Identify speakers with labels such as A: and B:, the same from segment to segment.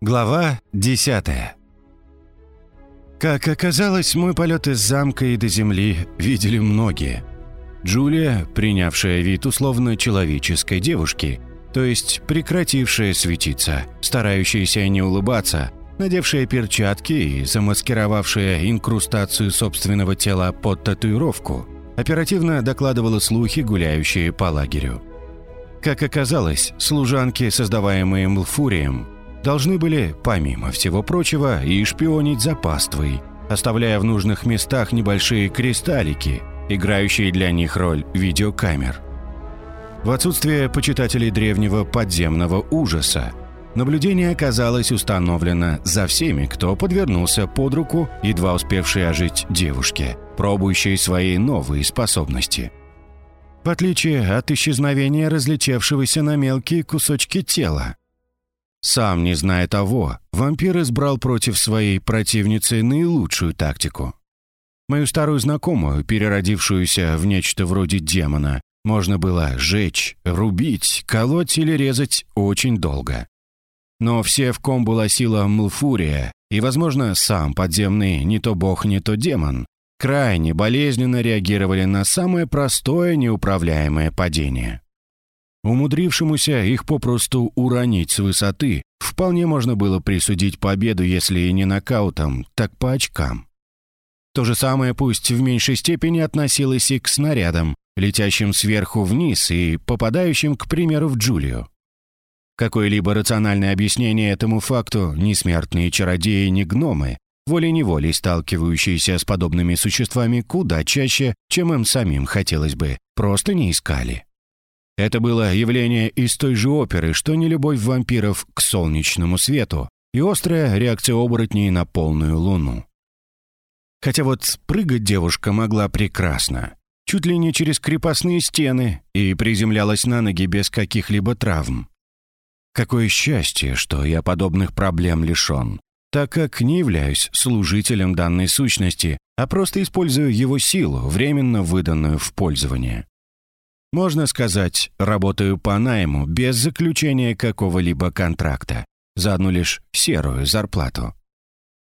A: Глава 10 Как оказалось, мой полет из замка и до земли видели многие. Джулия, принявшая вид условно человеческой девушки, то есть прекратившая светиться, старающаяся не улыбаться, надевшая перчатки и замаскировавшая инкрустацию собственного тела под татуировку, оперативно докладывала слухи, гуляющие по лагерю. Как оказалось, служанки, создаваемые Млфурием, должны были, помимо всего прочего, и шпионить за паствой, оставляя в нужных местах небольшие кристаллики, играющие для них роль видеокамер. В отсутствие почитателей древнего подземного ужаса, наблюдение оказалось установлено за всеми, кто подвернулся под руку, едва успевшей ожить девушке, пробующей свои новые способности. В отличие от исчезновения разлетевшегося на мелкие кусочки тела, сам не зная того, вампир избрал против своей противницы наилучшую тактику. Мою старую знакомую, переродившуюся в нечто вроде демона, можно было жечь, рубить, колоть или резать очень долго. Но все, в ком была сила Млфурия, и, возможно, сам подземный не то бог, не то демон, крайне болезненно реагировали на самое простое неуправляемое падение. Умудрившемуся их попросту уронить с высоты, вполне можно было присудить победу, если и не нокаутом, так по очкам. То же самое, пусть в меньшей степени относилось и к снарядам, летящим сверху вниз и попадающим, к примеру, в Джулию. Какое-либо рациональное объяснение этому факту ни смертные чародеи, ни гномы, волей-неволей сталкивающиеся с подобными существами куда чаще, чем им самим хотелось бы, просто не искали. Это было явление из той же оперы, что не любовь вампиров к солнечному свету и острая реакция оборотней на полную луну. Хотя вот прыгать девушка могла прекрасно, чуть ли не через крепостные стены и приземлялась на ноги без каких-либо травм. Какое счастье, что я подобных проблем лишен, так как не являюсь служителем данной сущности, а просто использую его силу, временно выданную в пользование. Можно сказать, работаю по найму без заключения какого-либо контракта, за одну лишь серую зарплату.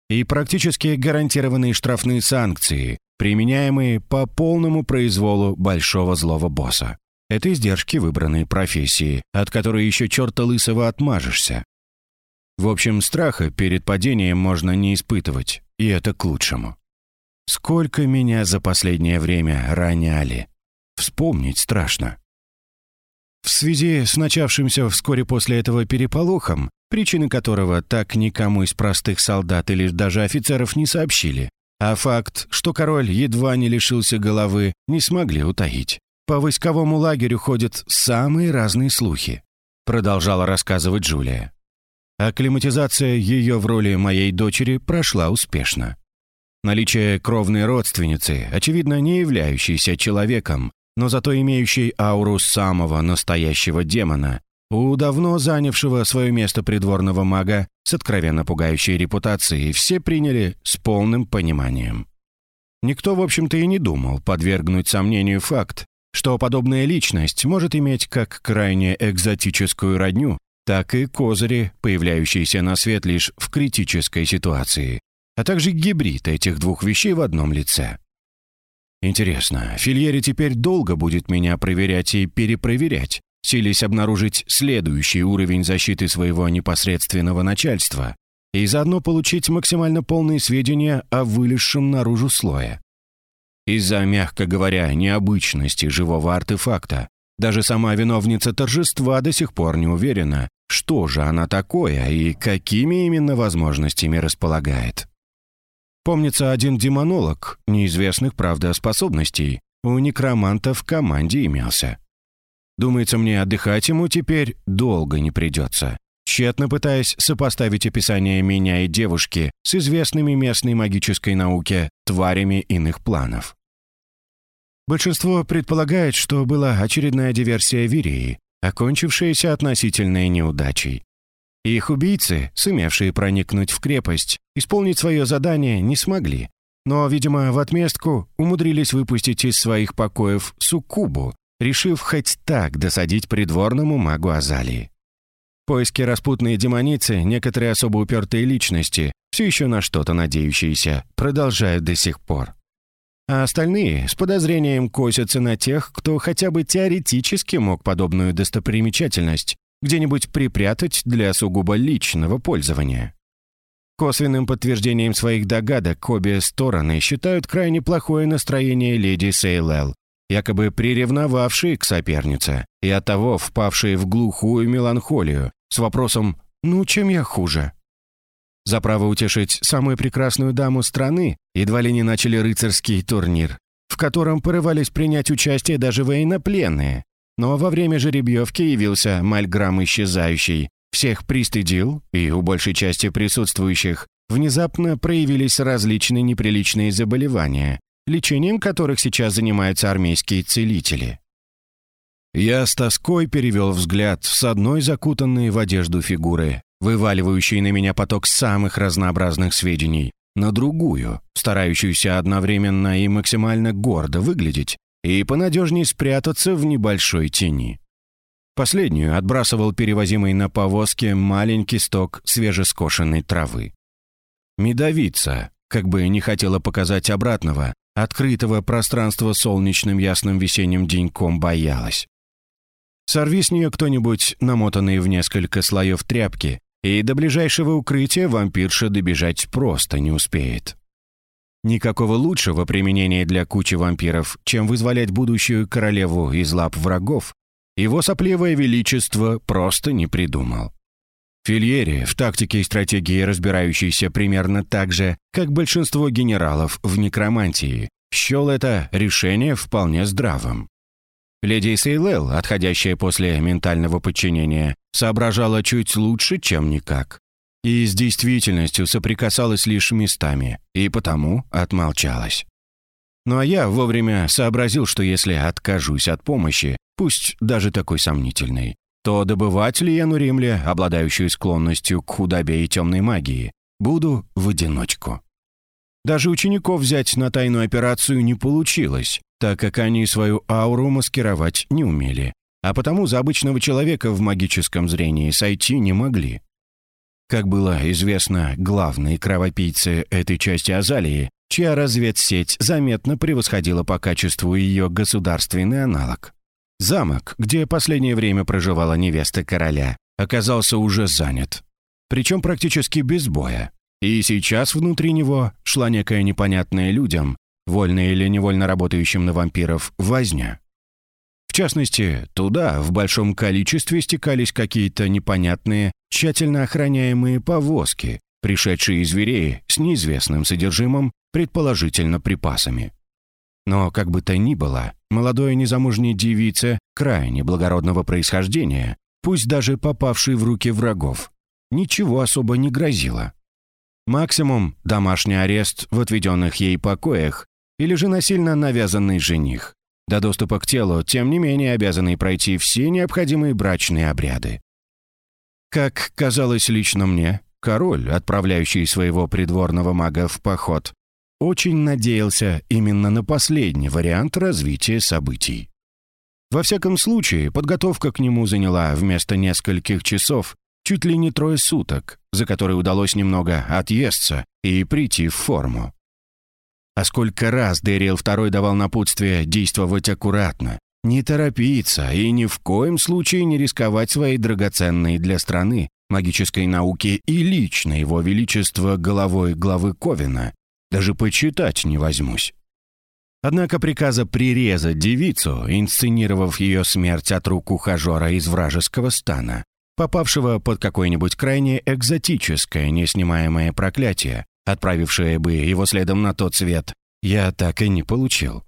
A: И практически гарантированные штрафные санкции, применяемые по полному произволу большого злого босса. Это издержки выбранной профессии, от которой еще черта лысого отмажешься. В общем, страха перед падением можно не испытывать, и это к лучшему. Сколько меня за последнее время роняли. Вспомнить страшно. В связи с начавшимся вскоре после этого переполохом, причины которого так никому из простых солдат или даже офицеров не сообщили, а факт, что король едва не лишился головы, не смогли утаить. По войсковому лагерю ходят самые разные слухи, продолжала рассказывать Джулия. Акклиматизация ее в роли моей дочери прошла успешно. Наличие кровной родственницы, очевидно не являющейся человеком, но зато имеющий ауру самого настоящего демона, у давно занявшего свое место придворного мага с откровенно пугающей репутацией все приняли с полным пониманием. Никто, в общем-то, и не думал подвергнуть сомнению факт, что подобная личность может иметь как крайне экзотическую родню, так и козыри, появляющиеся на свет лишь в критической ситуации, а также гибрид этих двух вещей в одном лице. Интересно, Фильери теперь долго будет меня проверять и перепроверять, силясь обнаружить следующий уровень защиты своего непосредственного начальства и заодно получить максимально полные сведения о вылезшем наружу слое. Из-за, мягко говоря, необычности живого артефакта, даже сама виновница торжества до сих пор не уверена, что же она такое и какими именно возможностями располагает. Помнится, один демонолог, неизвестных, правда, способностей, у некроманта в команде имелся. Думается мне, отдыхать ему теперь долго не придется. Тщетно пытаясь сопоставить описание меня и девушки с известными местной магической науке тварями иных планов. Большинство предполагает, что была очередная диверсия Вирии, окончившаяся относительной неудачей. Их убийцы, сумевшие проникнуть в крепость, исполнить свое задание не смогли. Но, видимо, в отместку умудрились выпустить из своих покоев суккубу, решив хоть так досадить придворному магу Азалии. Поиски распутной демоницы, некоторые особо упертые личности, все еще на что-то надеющиеся, продолжают до сих пор. А остальные с подозрением косятся на тех, кто хотя бы теоретически мог подобную достопримечательность где-нибудь припрятать для сугубо личного пользования. Косвенным подтверждением своих догадок обе стороны считают крайне плохое настроение леди Сейлел, якобы приревновавшие к сопернице и оттого впавшие в глухую меланхолию с вопросом «Ну, чем я хуже?». За право утешить самую прекрасную даму страны едва ли не начали рыцарский турнир, в котором порывались принять участие даже военнопленные. Но во время жеребьевки явился Мальграм Исчезающий, всех пристыдил, и у большей части присутствующих внезапно проявились различные неприличные заболевания, лечением которых сейчас занимаются армейские целители. Я с тоской перевел взгляд с одной закутанной в одежду фигуры, вываливающей на меня поток самых разнообразных сведений, на другую, старающуюся одновременно и максимально гордо выглядеть и понадежнее спрятаться в небольшой тени. Последнюю отбрасывал перевозимый на повозке маленький сток свежескошенной травы. Медовица, как бы не хотела показать обратного, открытого пространства солнечным ясным весенним деньком боялась. Сорви с нее кто-нибудь, намотанный в несколько слоев тряпки, и до ближайшего укрытия вампирша добежать просто не успеет. Никакого лучшего применения для кучи вампиров, чем вызволять будущую королеву из лап врагов, его сопливое величество просто не придумал. Фильери в тактике и стратегии разбирающийся примерно так же, как большинство генералов в некромантии, счел это решение вполне здравым. Леди Сейлел, отходящая после ментального подчинения, соображала чуть лучше, чем никак. И с действительностью соприкасалась лишь местами, и потому отмолчалась. Ну а я вовремя сообразил, что если откажусь от помощи, пусть даже такой сомнительной, то добывать Лиену Римле, обладающую склонностью к худобе и темной магии, буду в одиночку. Даже учеников взять на тайную операцию не получилось, так как они свою ауру маскировать не умели, а потому за обычного человека в магическом зрении сойти не могли. Как было известно, главной кровопийце этой части Азалии, чья разведсеть заметно превосходила по качеству ее государственный аналог. Замок, где последнее время проживала невеста короля, оказался уже занят. Причем практически без боя. И сейчас внутри него шла некая непонятная людям, вольно или невольно работающим на вампиров, возня. В частности, туда в большом количестве стекались какие-то непонятные, тщательно охраняемые повозки, пришедшие из зверей с неизвестным содержимым, предположительно припасами. Но, как бы то ни было, молодой незамужней девице, крайне благородного происхождения, пусть даже попавшей в руки врагов, ничего особо не грозило. Максимум – домашний арест в отведенных ей покоях или же насильно навязанный жених. До доступа к телу, тем не менее, обязанный пройти все необходимые брачные обряды. Как казалось лично мне, король, отправляющий своего придворного мага в поход, очень надеялся именно на последний вариант развития событий. Во всяком случае, подготовка к нему заняла вместо нескольких часов чуть ли не трое суток, за которые удалось немного отъесться и прийти в форму. А сколько раз Дэриэл II давал напутствие действовать аккуратно, не торопиться и ни в коем случае не рисковать своей драгоценной для страны магической науки и лично его величество головой главы Ковина даже почитать не возьмусь. Однако приказа прирезать девицу, инсценировав ее смерть от рук ухажера из вражеского стана, попавшего под какое-нибудь крайне экзотическое неснимаемое проклятие, отправившее бы его следом на тот свет, я так и не получил.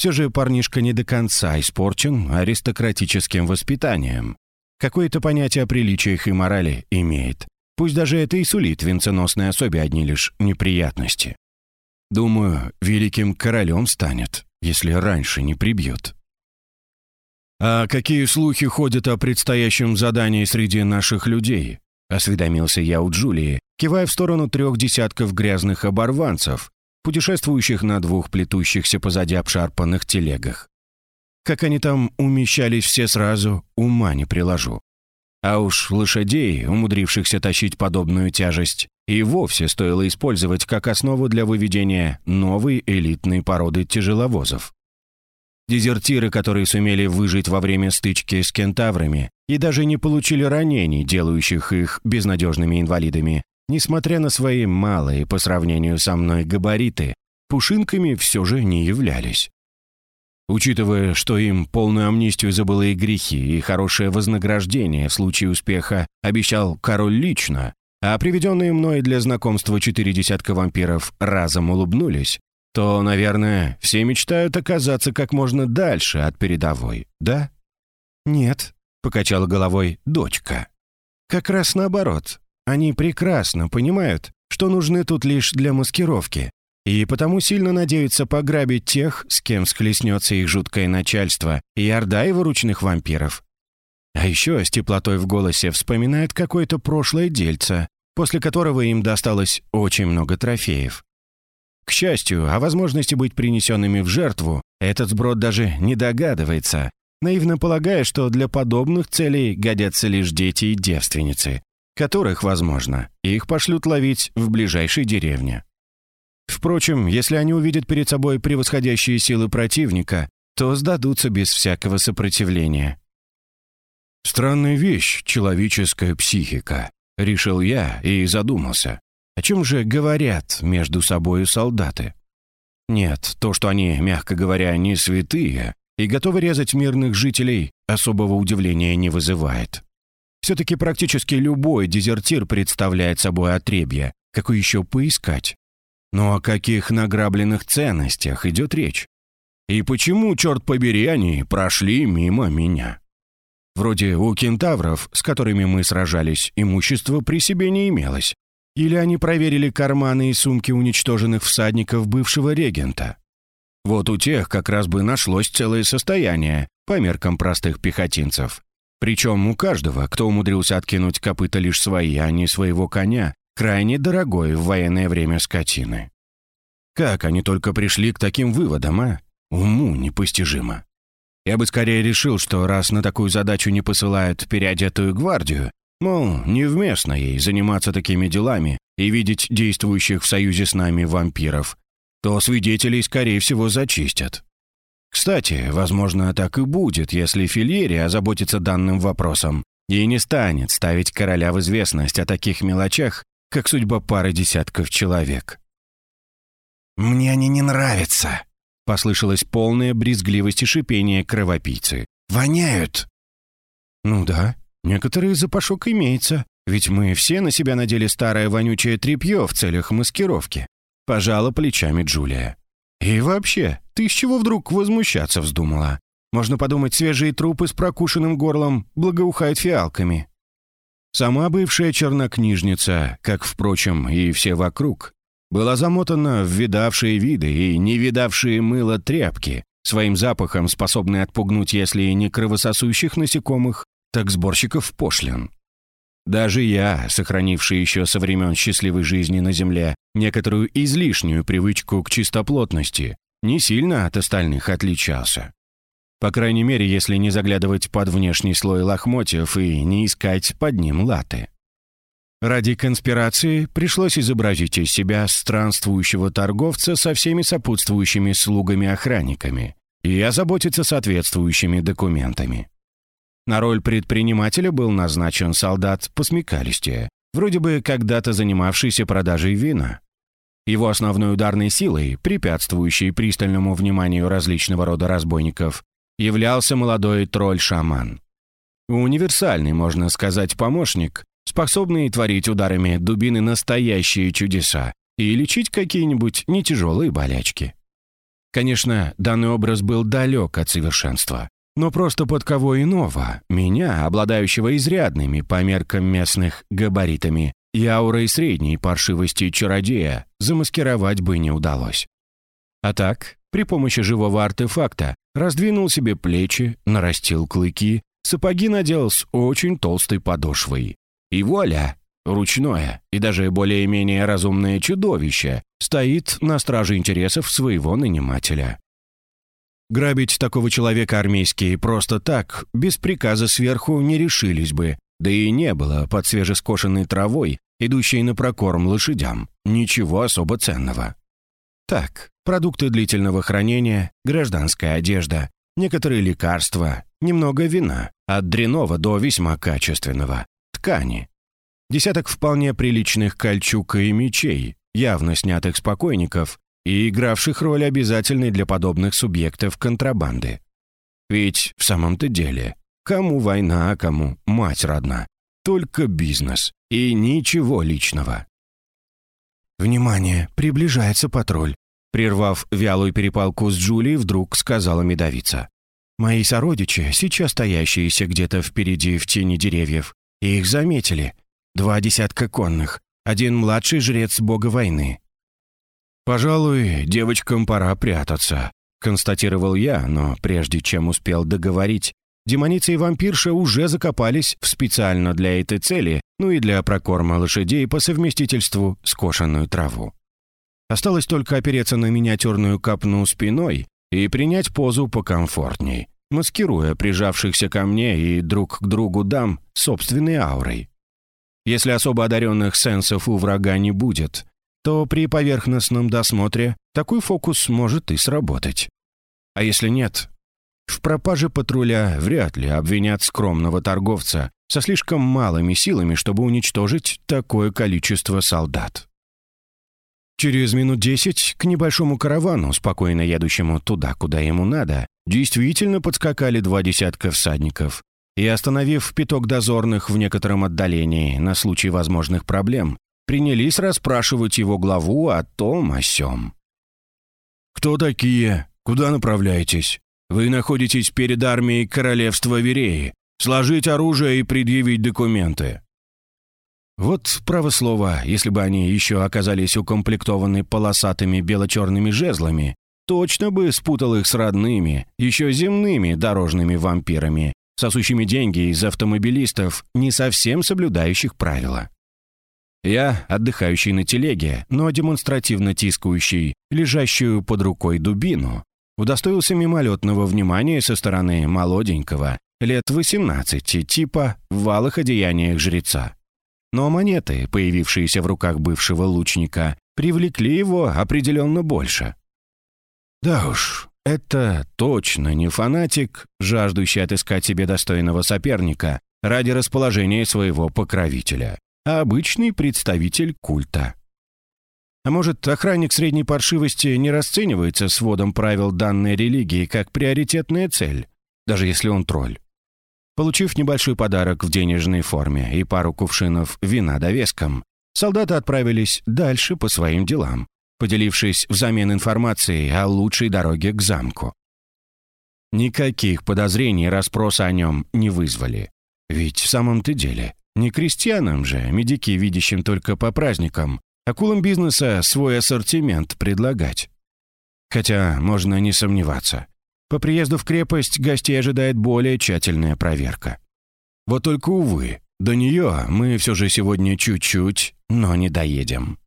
A: Все же парнишка не до конца испорчен аристократическим воспитанием. Какое-то понятие о приличиях и морали имеет. Пусть даже это и сулит венценосной особе одни лишь неприятности. Думаю, великим королем станет, если раньше не прибьют. «А какие слухи ходят о предстоящем задании среди наших людей?» — осведомился я у Джулии, кивая в сторону трех десятков грязных оборванцев, путешествующих на двух плетущихся позади обшарпанных телегах. Как они там умещались все сразу, ума не приложу. А уж лошадей, умудрившихся тащить подобную тяжесть, и вовсе стоило использовать как основу для выведения новой элитной породы тяжеловозов. Дезертиры, которые сумели выжить во время стычки с кентаврами и даже не получили ранений, делающих их безнадежными инвалидами, несмотря на свои малые по сравнению со мной габариты, пушинками все же не являлись. Учитывая, что им полную амнистию за былые грехи и хорошее вознаграждение в случае успеха обещал король лично, а приведенные мной для знакомства четыре десятка вампиров разом улыбнулись, то, наверное, все мечтают оказаться как можно дальше от передовой, да? «Нет», — покачала головой дочка. «Как раз наоборот. Они прекрасно понимают, что нужны тут лишь для маскировки, и потому сильно надеются пограбить тех, с кем схлестнется их жуткое начальство и орда его ручных вампиров. А еще с теплотой в голосе вспоминают какое-то прошлое дельце, после которого им досталось очень много трофеев. К счастью, о возможности быть принесенными в жертву этот сброд даже не догадывается, наивно полагая, что для подобных целей годятся лишь дети и девственницы, которых, возможно, их пошлют ловить в ближайшей деревне. Впрочем, если они увидят перед собой превосходящие силы противника, то сдадутся без всякого сопротивления. «Странная вещь, человеческая психика», — решил я и задумался. О чем же говорят между собою солдаты? Нет, то, что они, мягко говоря, не святые и готовы резать мирных жителей, особого удивления не вызывает. Все-таки практически любой дезертир представляет собой отребье, какой еще поискать. Но о каких награбленных ценностях идет речь? И почему, черт побери, они прошли мимо меня? Вроде у кентавров, с которыми мы сражались, имущество при себе не имелось. Или они проверили карманы и сумки уничтоженных всадников бывшего регента. Вот у тех как раз бы нашлось целое состояние, по меркам простых пехотинцев. Причем у каждого, кто умудрился откинуть копыта лишь свои, а не своего коня, крайне дорогой в военное время скотины. Как они только пришли к таким выводам, а? Уму непостижимо. Я бы скорее решил, что раз на такую задачу не посылают переодетую гвардию, мол, невместно ей заниматься такими делами и видеть действующих в союзе с нами вампиров, то свидетелей, скорее всего, зачистят. Кстати, возможно, так и будет, если Фильери озаботится данным вопросом и не станет ставить короля в известность о таких мелочах, как судьба пары десятков человек.
B: «Мне они не нравятся», —
A: послышалась полная брезгливость и шипение кровопийцы.
B: «Воняют».
A: «Ну да, некоторые запашок имеется, ведь мы все на себя надели старое вонючее тряпье в целях маскировки», — пожала плечами Джулия. «И вообще, ты с чего вдруг возмущаться вздумала? Можно подумать, свежие трупы с прокушенным горлом благоухают фиалками». Сама бывшая чернокнижница, как, впрочем, и все вокруг, была замотана в видавшие виды и не видавшие мыло тряпки, своим запахом способные отпугнуть, если не кровососущих насекомых, так сборщиков пошлин. Даже я, сохранивший еще со времен счастливой жизни на Земле некоторую излишнюю привычку к чистоплотности, не сильно от остальных отличался. По крайней мере, если не заглядывать под внешний слой лохмотьев и не искать под ним латы. Ради конспирации пришлось изобразить из себя странствующего торговца со всеми сопутствующими слугами-охранниками и озаботиться соответствующими документами. На роль предпринимателя был назначен солдат посмекалистее, вроде бы когда-то занимавшийся продажей вина. Его основной ударной силой, препятствующей пристальному вниманию различного рода разбойников, являлся молодой тролль-шаман. Универсальный, можно сказать, помощник, способный творить ударами дубины настоящие чудеса и лечить какие-нибудь нетяжелые болячки. Конечно, данный образ был далек от совершенства, но просто под кого иного, меня, обладающего изрядными по меркам местных габаритами и аурой средней паршивости чародея, замаскировать бы не удалось. А так, при помощи живого артефакта раздвинул себе плечи, нарастил клыки, сапоги надел с очень толстой подошвой. И вуаля, ручное и даже более-менее разумное чудовище стоит на страже интересов своего нанимателя. Грабить такого человека армейские просто так, без приказа сверху, не решились бы, Да и не было под свежескошенной травой, идущей на прокорм лошадям, ничего особо ценного. Так, продукты длительного хранения, гражданская одежда, некоторые лекарства, немного вина, от дряного до весьма качественного, ткани. Десяток вполне приличных кольчуг и мечей, явно снятых с покойников и игравших роль обязательной для подобных субъектов контрабанды. Ведь в самом-то деле, кому война, а кому мать родна. Только бизнес и ничего личного.
B: «Внимание! Приближается патруль!»
A: Прервав вялую перепалку с Джулией, вдруг сказала медовица.
B: «Мои сородичи, сейчас стоящиеся где-то впереди в тени деревьев, их заметили. Два десятка конных, один младший жрец бога войны.
A: «Пожалуй, девочкам пора прятаться», — констатировал я, но прежде чем успел договорить, демоница и вампирша уже закопались в специально для этой цели, ну и для прокорма лошадей по совместительству скошенную траву. Осталось только опереться на миниатюрную капну спиной и принять позу покомфортней, маскируя прижавшихся ко мне и друг к другу дам собственной аурой. Если особо одаренных сенсов у врага не будет, то при поверхностном досмотре такой фокус может и сработать. А если нет, в пропаже патруля вряд ли обвинят скромного торговца со слишком малыми силами, чтобы уничтожить такое количество солдат. Через минут десять к небольшому каравану, спокойно едущему туда, куда ему надо, действительно подскакали два десятка всадников, и, остановив пяток дозорных в некотором отдалении на случай возможных проблем, принялись расспрашивать его главу о том, о сём. «Кто такие? Куда направляетесь? Вы находитесь перед армией королевства Вереи. Сложить оружие и предъявить документы». Вот, право слово, если бы они еще оказались укомплектованы полосатыми бело-черными жезлами, точно бы спутал их с родными, еще земными дорожными вампирами, сосущими деньги из автомобилистов, не совсем соблюдающих правила. Я, отдыхающий на телеге, но демонстративно тискающий, лежащую под рукой дубину, удостоился мимолетного внимания со стороны молоденького, лет 18, типа в валых одеяниях жреца. Но монеты, появившиеся в руках бывшего лучника, привлекли его определенно больше. Да уж, это точно не фанатик, жаждущий отыскать себе достойного соперника ради расположения своего покровителя, а обычный представитель культа. А может, охранник средней паршивости не расценивается сводом правил данной религии как приоритетная цель, даже если он тролль? Получив небольшой подарок в денежной форме и пару кувшинов вина довеском, солдаты отправились дальше по своим делам, поделившись взамен информацией о лучшей дороге к замку. Никаких подозрений расспроса о нем не вызвали. Ведь в самом-то деле, не крестьянам же, медики, видящим только по праздникам, акулам бизнеса свой ассортимент предлагать. Хотя можно не сомневаться. По приезду в крепость гостей ожидает более тщательная проверка. Вот только, увы, до нее мы все же сегодня чуть-чуть, но не доедем.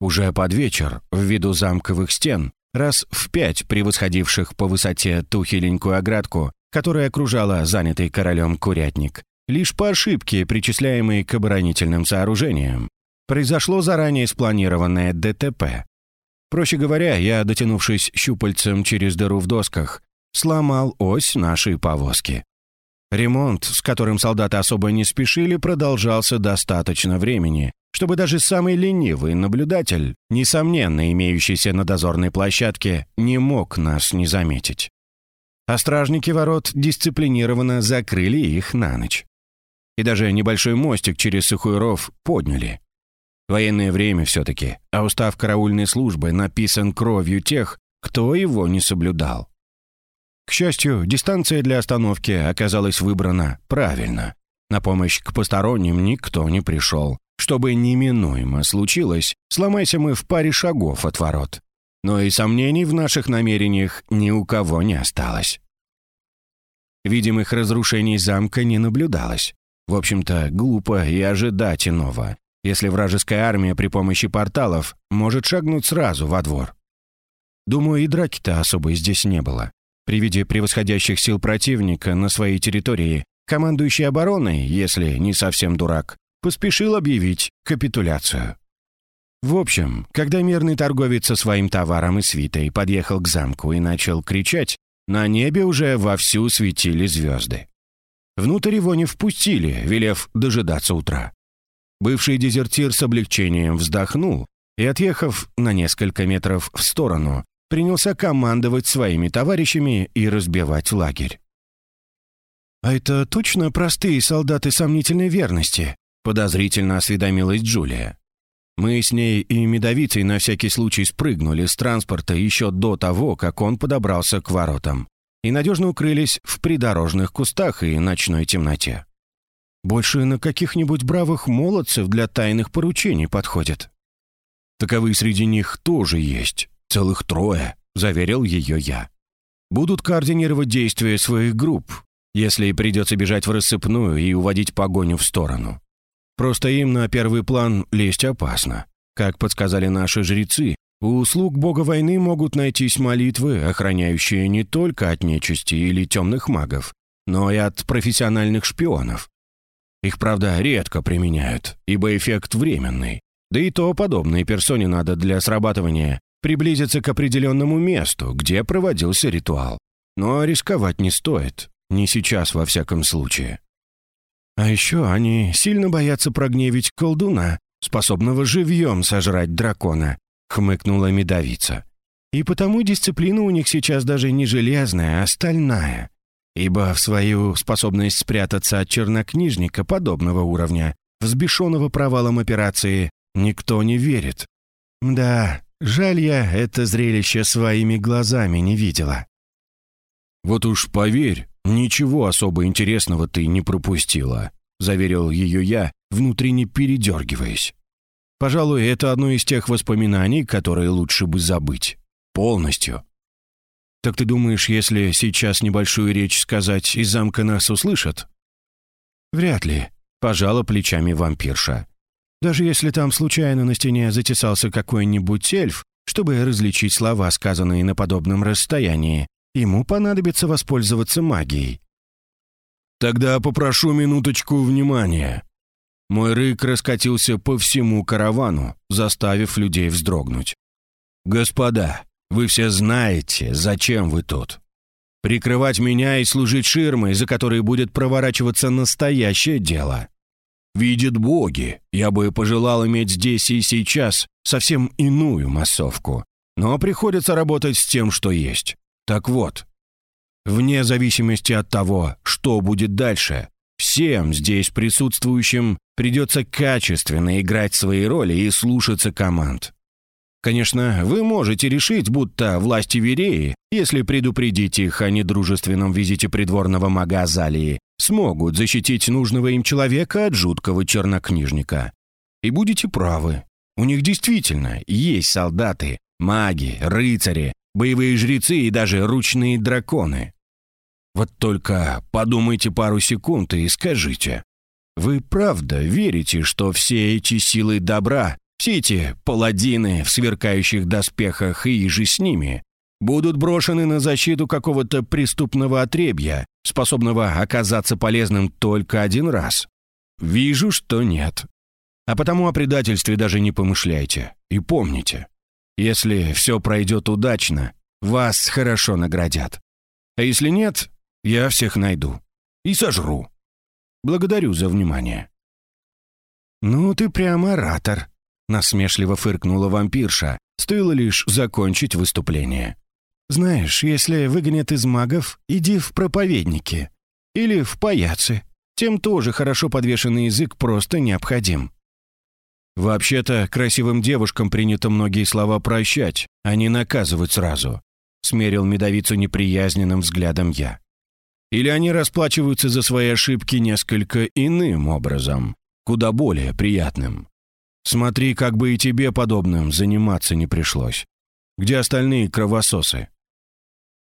A: Уже под вечер, в виду замковых стен, раз в пять превосходивших по высоте ту хиленькую оградку, которая окружала занятый королем курятник, лишь по ошибке, причисляемой к оборонительным сооружениям, произошло заранее спланированное ДТП. Проще говоря, я, дотянувшись щупальцем через дыру в досках, сломал ось нашей повозки. Ремонт, с которым солдаты особо не спешили, продолжался достаточно времени, чтобы даже самый ленивый наблюдатель, несомненно имеющийся на дозорной площадке, не мог нас не заметить. А стражники ворот дисциплинированно закрыли их на ночь. И даже небольшой мостик через сухой ров подняли. Военное время все-таки, а устав караульной службы написан кровью тех, кто его не соблюдал. К счастью, дистанция для остановки оказалась выбрана правильно. На помощь к посторонним никто не пришел, чтобы неминуемо случилось, сломайся мы в паре шагов от ворот. Но и сомнений в наших намерениях ни у кого не осталось. Видимых разрушений замка не наблюдалось. В общем-то, глупо и ожидать иного, если вражеская армия при помощи порталов может шагнуть сразу во двор. Думаю, и драки-то особой здесь не было. При виде превосходящих сил противника на своей территории командующий обороной, если не совсем дурак, поспешил объявить капитуляцию. В общем, когда мирный торговец со своим товаром и свитой подъехал к замку и начал кричать, на небе уже вовсю светили звезды. Внутрь его не впустили, велев дожидаться утра. Бывший дезертир с облегчением вздохнул и, отъехав на несколько метров в сторону, принялся командовать своими товарищами и разбивать лагерь. «А это точно простые солдаты сомнительной верности?» подозрительно осведомилась Джулия. Мы с ней и медовицей на всякий случай спрыгнули с транспорта еще до того, как он подобрался к воротам, и надежно укрылись в придорожных кустах и ночной темноте. Больше на каких-нибудь бравых молодцев для тайных поручений подходят. Таковы среди них тоже есть, целых трое, заверил ее я. Будут координировать действия своих групп, если придется бежать в рассыпную и уводить погоню в сторону. Просто им на первый план лезть опасно. Как подсказали наши жрецы, у услуг бога войны могут найтись молитвы, охраняющие не только от нечисти или темных магов, но и от профессиональных шпионов. Их, правда, редко применяют, ибо эффект временный. Да и то подобной персоне надо для срабатывания приблизиться к определенному месту, где проводился ритуал. Но рисковать не стоит, не сейчас во всяком случае. А еще они сильно боятся прогневить колдуна, способного живьем сожрать дракона», — хмыкнула медовица. «И потому дисциплина у них сейчас даже не железная, а стальная. Ибо в свою способность спрятаться от чернокнижника подобного уровня, взбешенного провалом операции, никто не верит. Да, жаль я это зрелище своими глазами не видела». «Вот уж поверь, «Ничего особо интересного ты не пропустила», — заверил ее я, внутренне передергиваясь. «Пожалуй, это одно из тех воспоминаний, которые лучше бы забыть. Полностью». «Так ты думаешь, если сейчас небольшую речь сказать, из замка нас услышат?» «Вряд ли», — пожала плечами вампирша. «Даже если там случайно на стене затесался какой-нибудь эльф, чтобы различить слова, сказанные на подобном расстоянии, ему понадобится воспользоваться магией. «Тогда попрошу минуточку внимания». Мой рык раскатился по всему каравану, заставив людей вздрогнуть. «Господа, вы все знаете, зачем вы тут. Прикрывать меня и служить ширмой, за которой будет проворачиваться настоящее дело. Видят боги, я бы пожелал иметь здесь и сейчас совсем иную массовку, но приходится работать с тем, что есть. Так вот, вне зависимости от того, что будет дальше, всем здесь присутствующим придется качественно играть свои роли и слушаться команд. Конечно, вы можете решить, будто власти Вереи, если предупредить их о недружественном визите придворного мага Азалии, смогут защитить нужного им человека от жуткого чернокнижника. И будете правы. У них действительно есть солдаты, маги, рыцари, боевые жрецы и даже ручные драконы. Вот только подумайте пару секунд и скажите, вы правда верите, что все эти силы добра, эти паладины в сверкающих доспехах и же с ними, будут брошены на защиту какого-то преступного отребья, способного оказаться полезным только один раз? Вижу, что нет. А потому о предательстве даже не помышляйте. И помните, если все пройдет удачно, вас хорошо наградят. А если нет, я всех найду. И сожру. Благодарю за внимание». «Ну, ты прямо оратор», — насмешливо фыркнула вампирша. Стоило лишь закончить выступление. «Знаешь, если выгонят из магов, иди в проповедники. Или в паяцы. Тем тоже хорошо подвешенный язык просто необходим». «Вообще-то, красивым девушкам принято многие слова прощать, а не наказывать сразу», — смерил медовицу неприязненным взглядом я. «Или они расплачиваются за свои ошибки несколько иным образом, куда более приятным. Смотри, как бы и тебе подобным заниматься не пришлось. Где остальные кровососы?»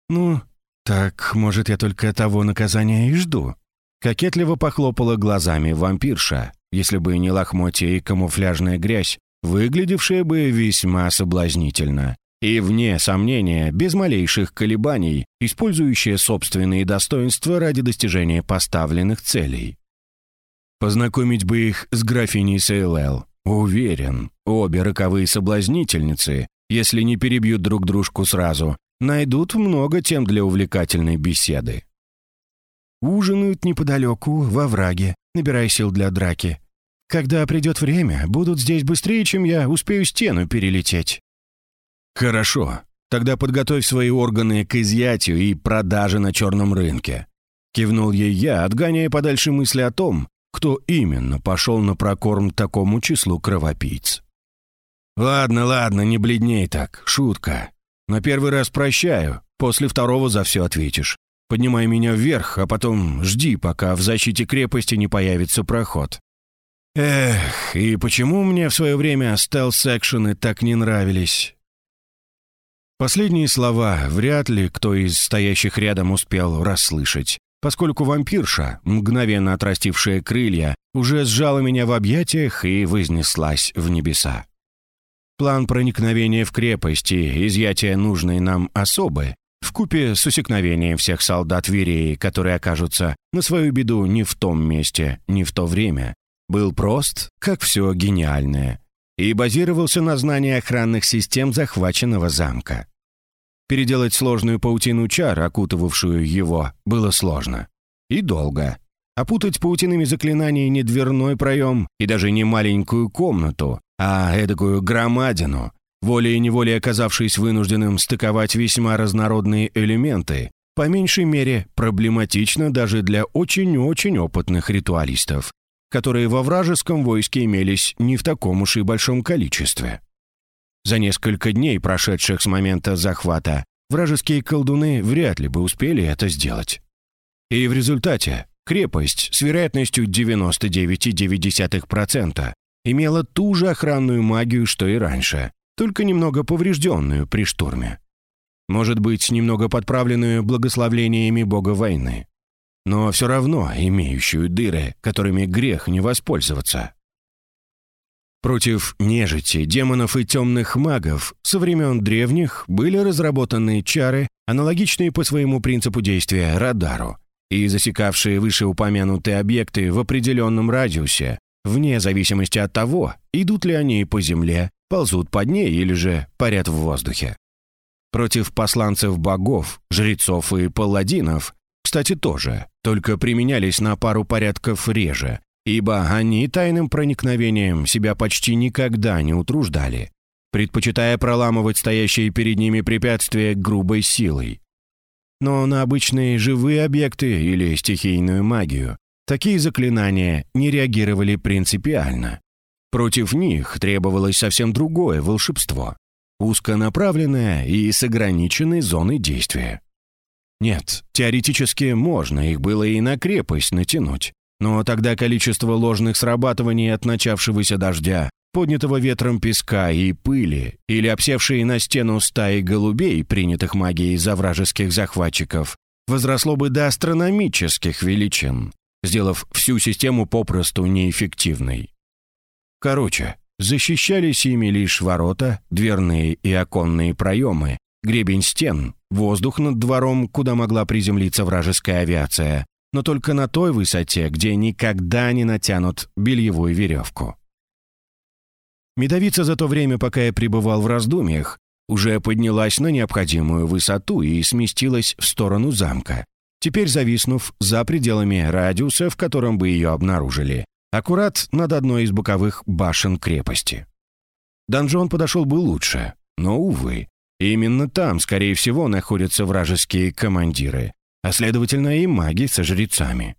A: «Ну, так, может, я только того наказания и жду», — кокетливо похлопала глазами вампирша, если бы не лохмотья и камуфляжная грязь, выглядевшая бы весьма соблазнительно. и, вне сомнения, без малейших колебаний, использующая собственные достоинства ради достижения поставленных целей. Познакомить бы их с графиней Сейлел. Уверен, обе роковые соблазнительницы, если не перебьют друг дружку сразу, найдут много тем для увлекательной беседы.
B: Ужинают неподалеку, во враге, набирая сил для драки. Когда придет время, будут здесь быстрее, чем я успею стену перелететь.
A: «Хорошо. Тогда подготовь свои органы к изъятию и продаже на черном рынке». Кивнул ей я, отгоняя подальше мысли о том, кто именно пошел на прокорм такому числу кровопийц. «Ладно, ладно, не бледней так, шутка. На первый раз прощаю, после второго за все ответишь. Поднимай меня вверх, а потом жди, пока в защите крепости не появится проход». Эх, и почему мне в свое время стелс-экшены так не нравились? Последние слова вряд ли кто из стоящих рядом успел расслышать, поскольку вампирша, мгновенно отрастившая крылья, уже сжала меня в объятиях и вознеслась в небеса. План проникновения в крепость и изъятия нужной нам особы, вкупе с усекновением всех солдат Вереи, которые окажутся на свою беду не в том месте, не в то время, был прост, как все гениальное, и базировался на знании охранных систем захваченного замка. Переделать сложную паутину чар, окутывавшую его, было сложно. И долго. Опутать паутинами заклинаний не дверной проем и даже не маленькую комнату, а эдакую громадину, волей-неволей оказавшись вынужденным стыковать весьма разнородные элементы, по меньшей мере проблематично даже для очень-очень опытных ритуалистов, которые во вражеском войске имелись не в таком уж и большом количестве. За несколько дней, прошедших с момента захвата, вражеские колдуны вряд ли бы успели это сделать. И в результате крепость с вероятностью 99,9% имела ту же охранную магию, что и раньше, только немного поврежденную при штурме. Может быть, немного подправленную благословлениями бога войны. Но все равно имеющую дыры, которыми грех не воспользоваться. Против нежити, демонов и темных магов со времен древних были разработаны чары, аналогичные по своему принципу действия радару, и засекавшие вышеупомянутые объекты в определенном радиусе, вне зависимости от того, идут ли они по земле, ползут под ней или же парят в воздухе. Против посланцев богов, жрецов и палладинов, кстати, тоже, только применялись на пару порядков реже, ибо они тайным проникновением себя почти никогда не утруждали, предпочитая проламывать стоящие перед ними препятствия грубой силой. Но на обычные живые объекты или стихийную магию такие заклинания не реагировали принципиально. Против них требовалось совсем другое волшебство, узконаправленное и с ограниченной зоной действия. Нет, теоретически можно их было и на крепость натянуть, но тогда количество ложных срабатываний от начавшегося дождя, поднятого ветром песка и пыли, или обсевшей на стену стаи голубей, принятых магией за вражеских захватчиков, возросло бы до астрономических величин, сделав всю систему попросту неэффективной. Короче, защищались ими лишь ворота, дверные и оконные проемы, гребень стен, воздух над двором, куда могла приземлиться вражеская авиация, но только на той высоте, где никогда не натянут бельевую веревку. Медовица за то время, пока я пребывал в раздумьях, уже поднялась на необходимую высоту и сместилась в сторону замка, теперь зависнув за пределами радиуса, в котором бы ее обнаружили, аккурат над одной из боковых башен крепости. Донжон подошел бы лучше, но, увы, именно там, скорее всего, находятся вражеские командиры, а следовательно и маги со жрецами.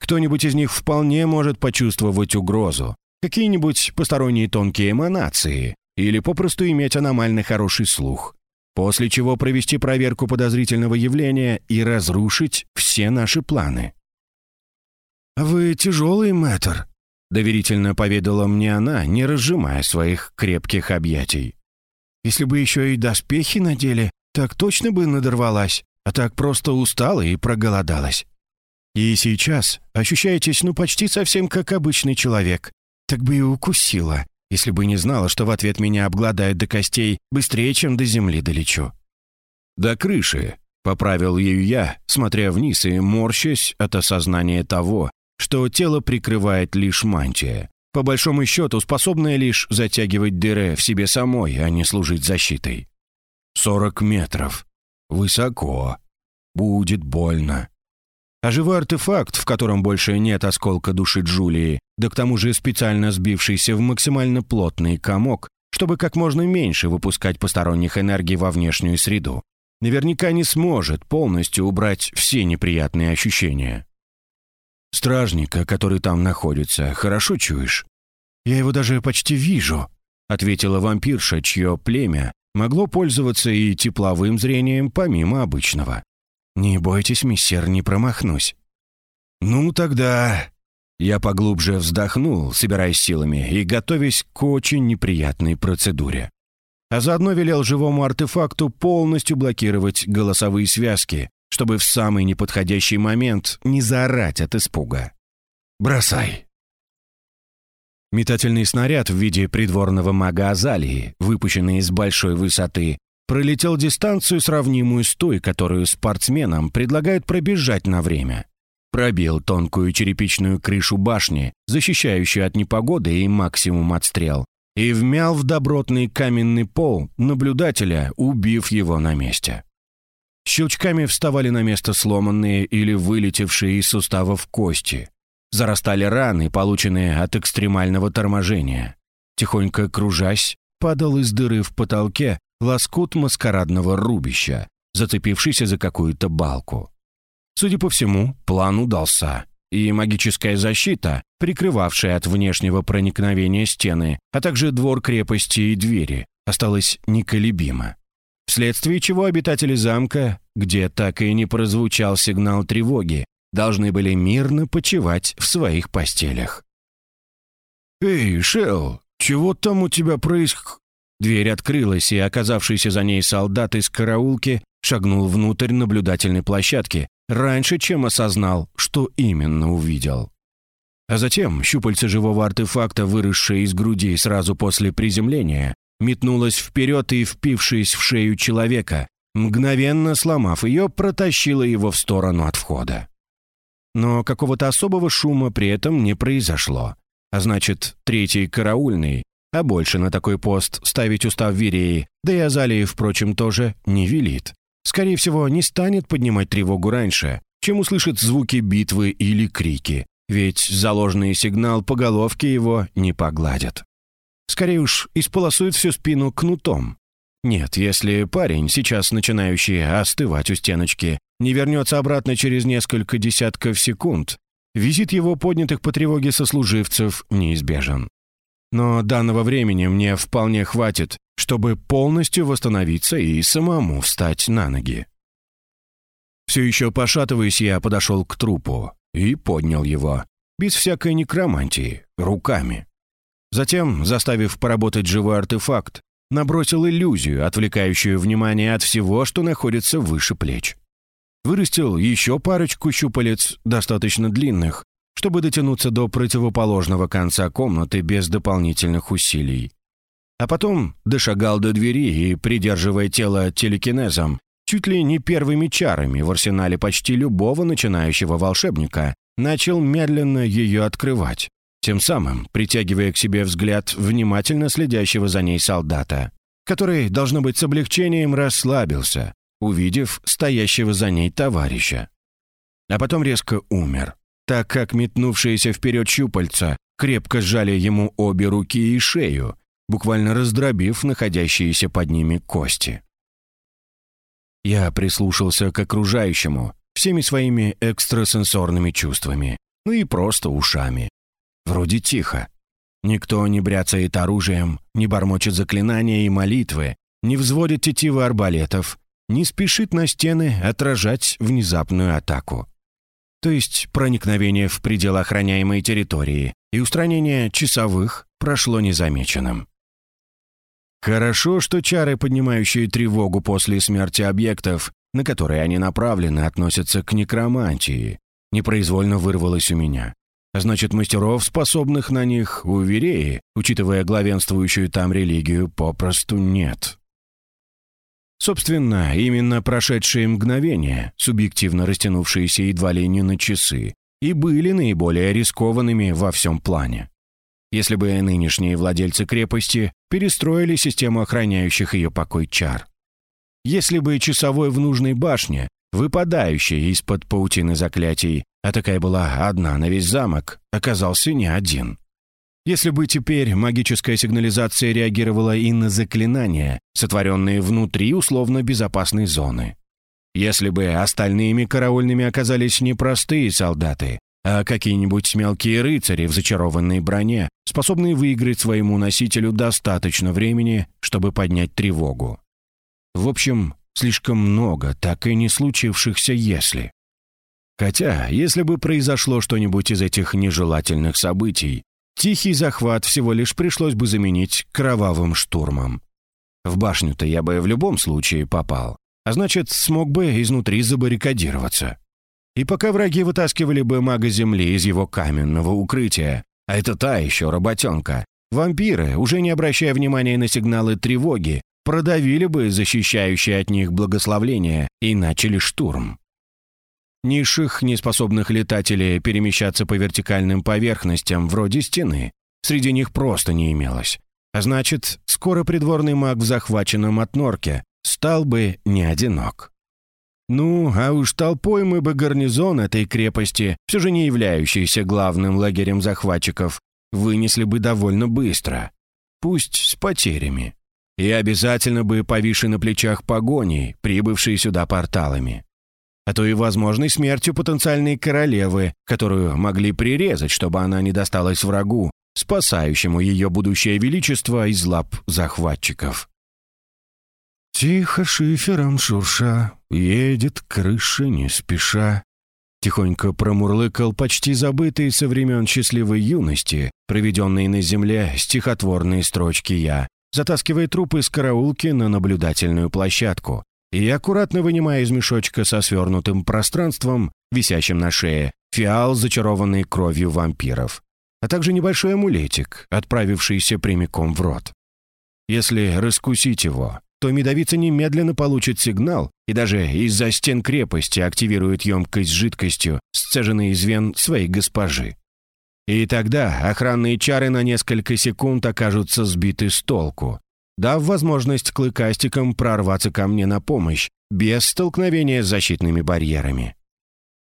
A: Кто-нибудь из них вполне может почувствовать угрозу, какие-нибудь посторонние тонкие эманации или попросту иметь аномально хороший слух, после чего провести проверку подозрительного явления и разрушить все наши планы. «Вы тяжелый, мэтр», — доверительно поведала мне она, не разжимая своих крепких объятий. «Если бы еще и доспехи надели, так точно бы надорвалась а так просто устала и проголодалась. И сейчас ощущаетесь ну почти совсем как обычный человек. Так бы и укусила,
B: если бы не знала, что в ответ меня обгладают до костей быстрее, чем до земли долечу».
A: «До крыши», — поправил ее я, смотря вниз и морщась от осознания того, что тело прикрывает лишь мантия, по большому счету способная лишь затягивать дыры в себе самой, а не служить защитой. «Сорок метров. Высоко. Будет больно». А живой артефакт, в котором больше нет осколка души Джулии, да к тому же специально сбившийся в максимально плотный комок, чтобы как можно меньше выпускать посторонних энергий во внешнюю среду, наверняка не сможет полностью убрать все неприятные ощущения. «Стражника, который там находится, хорошо чуешь?»
B: «Я его даже почти вижу», — ответила вампирша, чье племя могло пользоваться и тепловым зрением помимо обычного. «Не бойтесь, миссер, не промахнусь».
A: «Ну тогда...» Я поглубже вздохнул, собираясь силами и готовясь к очень неприятной процедуре. А заодно велел живому артефакту полностью блокировать голосовые связки, чтобы в самый неподходящий момент не заорать от испуга. «Бросай!» Метательный снаряд в виде придворного мага Азалии, выпущенный из большой высоты, пролетел дистанцию, сравнимую с той, которую спортсменам предлагают пробежать на время. Пробил тонкую черепичную крышу башни, защищающую от непогоды и максимум отстрел, и вмял в добротный каменный пол наблюдателя, убив его на месте. Щелчками вставали на место сломанные или вылетевшие из суставов кости. Зарастали раны, полученные от экстремального торможения. Тихонько кружась, падал из дыры в потолке лоскут маскарадного рубища, зацепившийся за какую-то балку. Судя по всему, план удался, и магическая защита, прикрывавшая от внешнего проникновения стены, а также двор крепости и двери, осталась неколебима. Вследствие чего обитатели замка, где так и не прозвучал сигнал тревоги, должны были мирно почивать в своих постелях. «Эй, Шел, чего там у тебя происходит?» Дверь открылась, и оказавшийся за ней солдат из караулки шагнул внутрь наблюдательной площадки, раньше, чем осознал, что именно увидел. А затем щупальце живого артефакта, выросшее из груди сразу после приземления, метнулось вперед и, впившись в шею человека, мгновенно сломав ее, протащило его в сторону от входа. Но какого-то особого шума при этом не произошло. А значит, третий караульный, а больше на такой пост ставить устав Виреи, да и Азалии, впрочем, тоже не велит. Скорее всего, не станет поднимать тревогу раньше, чем услышит звуки битвы или крики, ведь заложенный сигнал по головке его не погладят. Скорее уж, исполосует всю спину кнутом. Нет, если парень, сейчас начинающий остывать у стеночки, не вернется обратно через несколько десятков секунд, визит его поднятых по тревоге сослуживцев неизбежен. Но данного времени мне вполне хватит, чтобы полностью восстановиться и самому встать на ноги. Все еще пошатываясь, я подошел к трупу и поднял его, без всякой некромантии, руками. Затем, заставив поработать живой артефакт, набросил иллюзию, отвлекающую внимание от всего, что находится выше плеч. Вырастил еще парочку щупалец, достаточно длинных, чтобы дотянуться до противоположного конца комнаты без дополнительных усилий. А потом дошагал до двери и, придерживая тело телекинезом, чуть ли не первыми чарами в арсенале почти любого начинающего волшебника, начал медленно ее открывать, тем самым притягивая к себе взгляд внимательно следящего за ней солдата, который, должно быть, с облегчением расслабился, увидев стоящего за ней товарища. А потом резко умер, так как метнувшиеся вперед щупальца крепко сжали ему обе руки и шею, буквально раздробив находящиеся под ними кости. Я прислушался к окружающему всеми своими экстрасенсорными чувствами, ну и просто ушами. Вроде тихо. Никто не бряцает оружием, не бормочет заклинания и молитвы, не взводит тетивы арбалетов, не спешит на стены отражать внезапную атаку то есть проникновение в предел охраняемой территории и устранение часовых прошло незамеченным. Хорошо, что чары, поднимающие тревогу после смерти объектов, на которые они направлены, относятся к некромантии, непроизвольно вырвалось у меня. А значит, мастеров, способных на них, у Вереи, учитывая главенствующую там религию, попросту нет. Собственно, именно прошедшие мгновения, субъективно растянувшиеся едва ли не на часы, и были наиболее рискованными во всем плане. Если бы нынешние владельцы крепости перестроили систему охраняющих ее покой чар. Если бы часовой в нужной башне, выпадающий из-под паутины заклятий, а такая была одна на весь замок, оказался не один. Если бы теперь магическая сигнализация реагировала и на заклинания, сотворенные внутри условно безопасной зоны. Если бы остальными караульными оказались не простые солдаты, а какие-нибудь мелкие рыцари в зачарованной броне, способные выиграть своему носителю достаточно времени, чтобы поднять тревогу. В общем, слишком много так и не случившихся «если». Хотя, если бы произошло что-нибудь из этих нежелательных событий, Тихий захват всего лишь пришлось бы заменить кровавым штурмом. В башню-то я бы в любом случае попал, а значит, смог бы изнутри забаррикадироваться. И пока враги вытаскивали бы мага Земли из его каменного укрытия, а это та еще работенка, вампиры, уже не обращая внимания на сигналы тревоги, продавили бы защищающие от них благословление и начали штурм. Низших, неспособных летателей перемещаться по вертикальным поверхностям вроде стены, среди них просто не имелось. А значит, скоро придворный маг в захваченном от норке стал бы не одинок. Ну, а уж толпой мы бы гарнизон этой крепости, все же не являющийся главным лагерем захватчиков, вынесли бы довольно быстро. Пусть с потерями. И обязательно бы повиши на плечах погони, прибывшие сюда порталами. А то и возможной смертью потенциальной королевы, которую могли прирезать, чтобы она не досталась врагу, спасающему ее будущее величество из лап захватчиков.
B: «Тихо шифером шурша, едет крыша не спеша», Тихонько промурлыкал почти забытый со времен счастливой юности, проведенные на земле стихотворные строчки я, затаскивая трупы из караулки на наблюдательную площадку, и, аккуратно вынимая из мешочка со свернутым пространством, висящим на шее, фиал, зачарованный кровью вампиров, а также небольшой амулетик, отправившийся прямиком в рот. Если раскусить его, то медовица немедленно получит сигнал и даже из-за стен крепости активирует емкость с жидкостью, сцеженной из вен своей госпожи. И тогда охранные чары на несколько секунд окажутся сбиты с толку, дав возможность клыкастикам прорваться ко мне на помощь, без столкновения с защитными барьерами.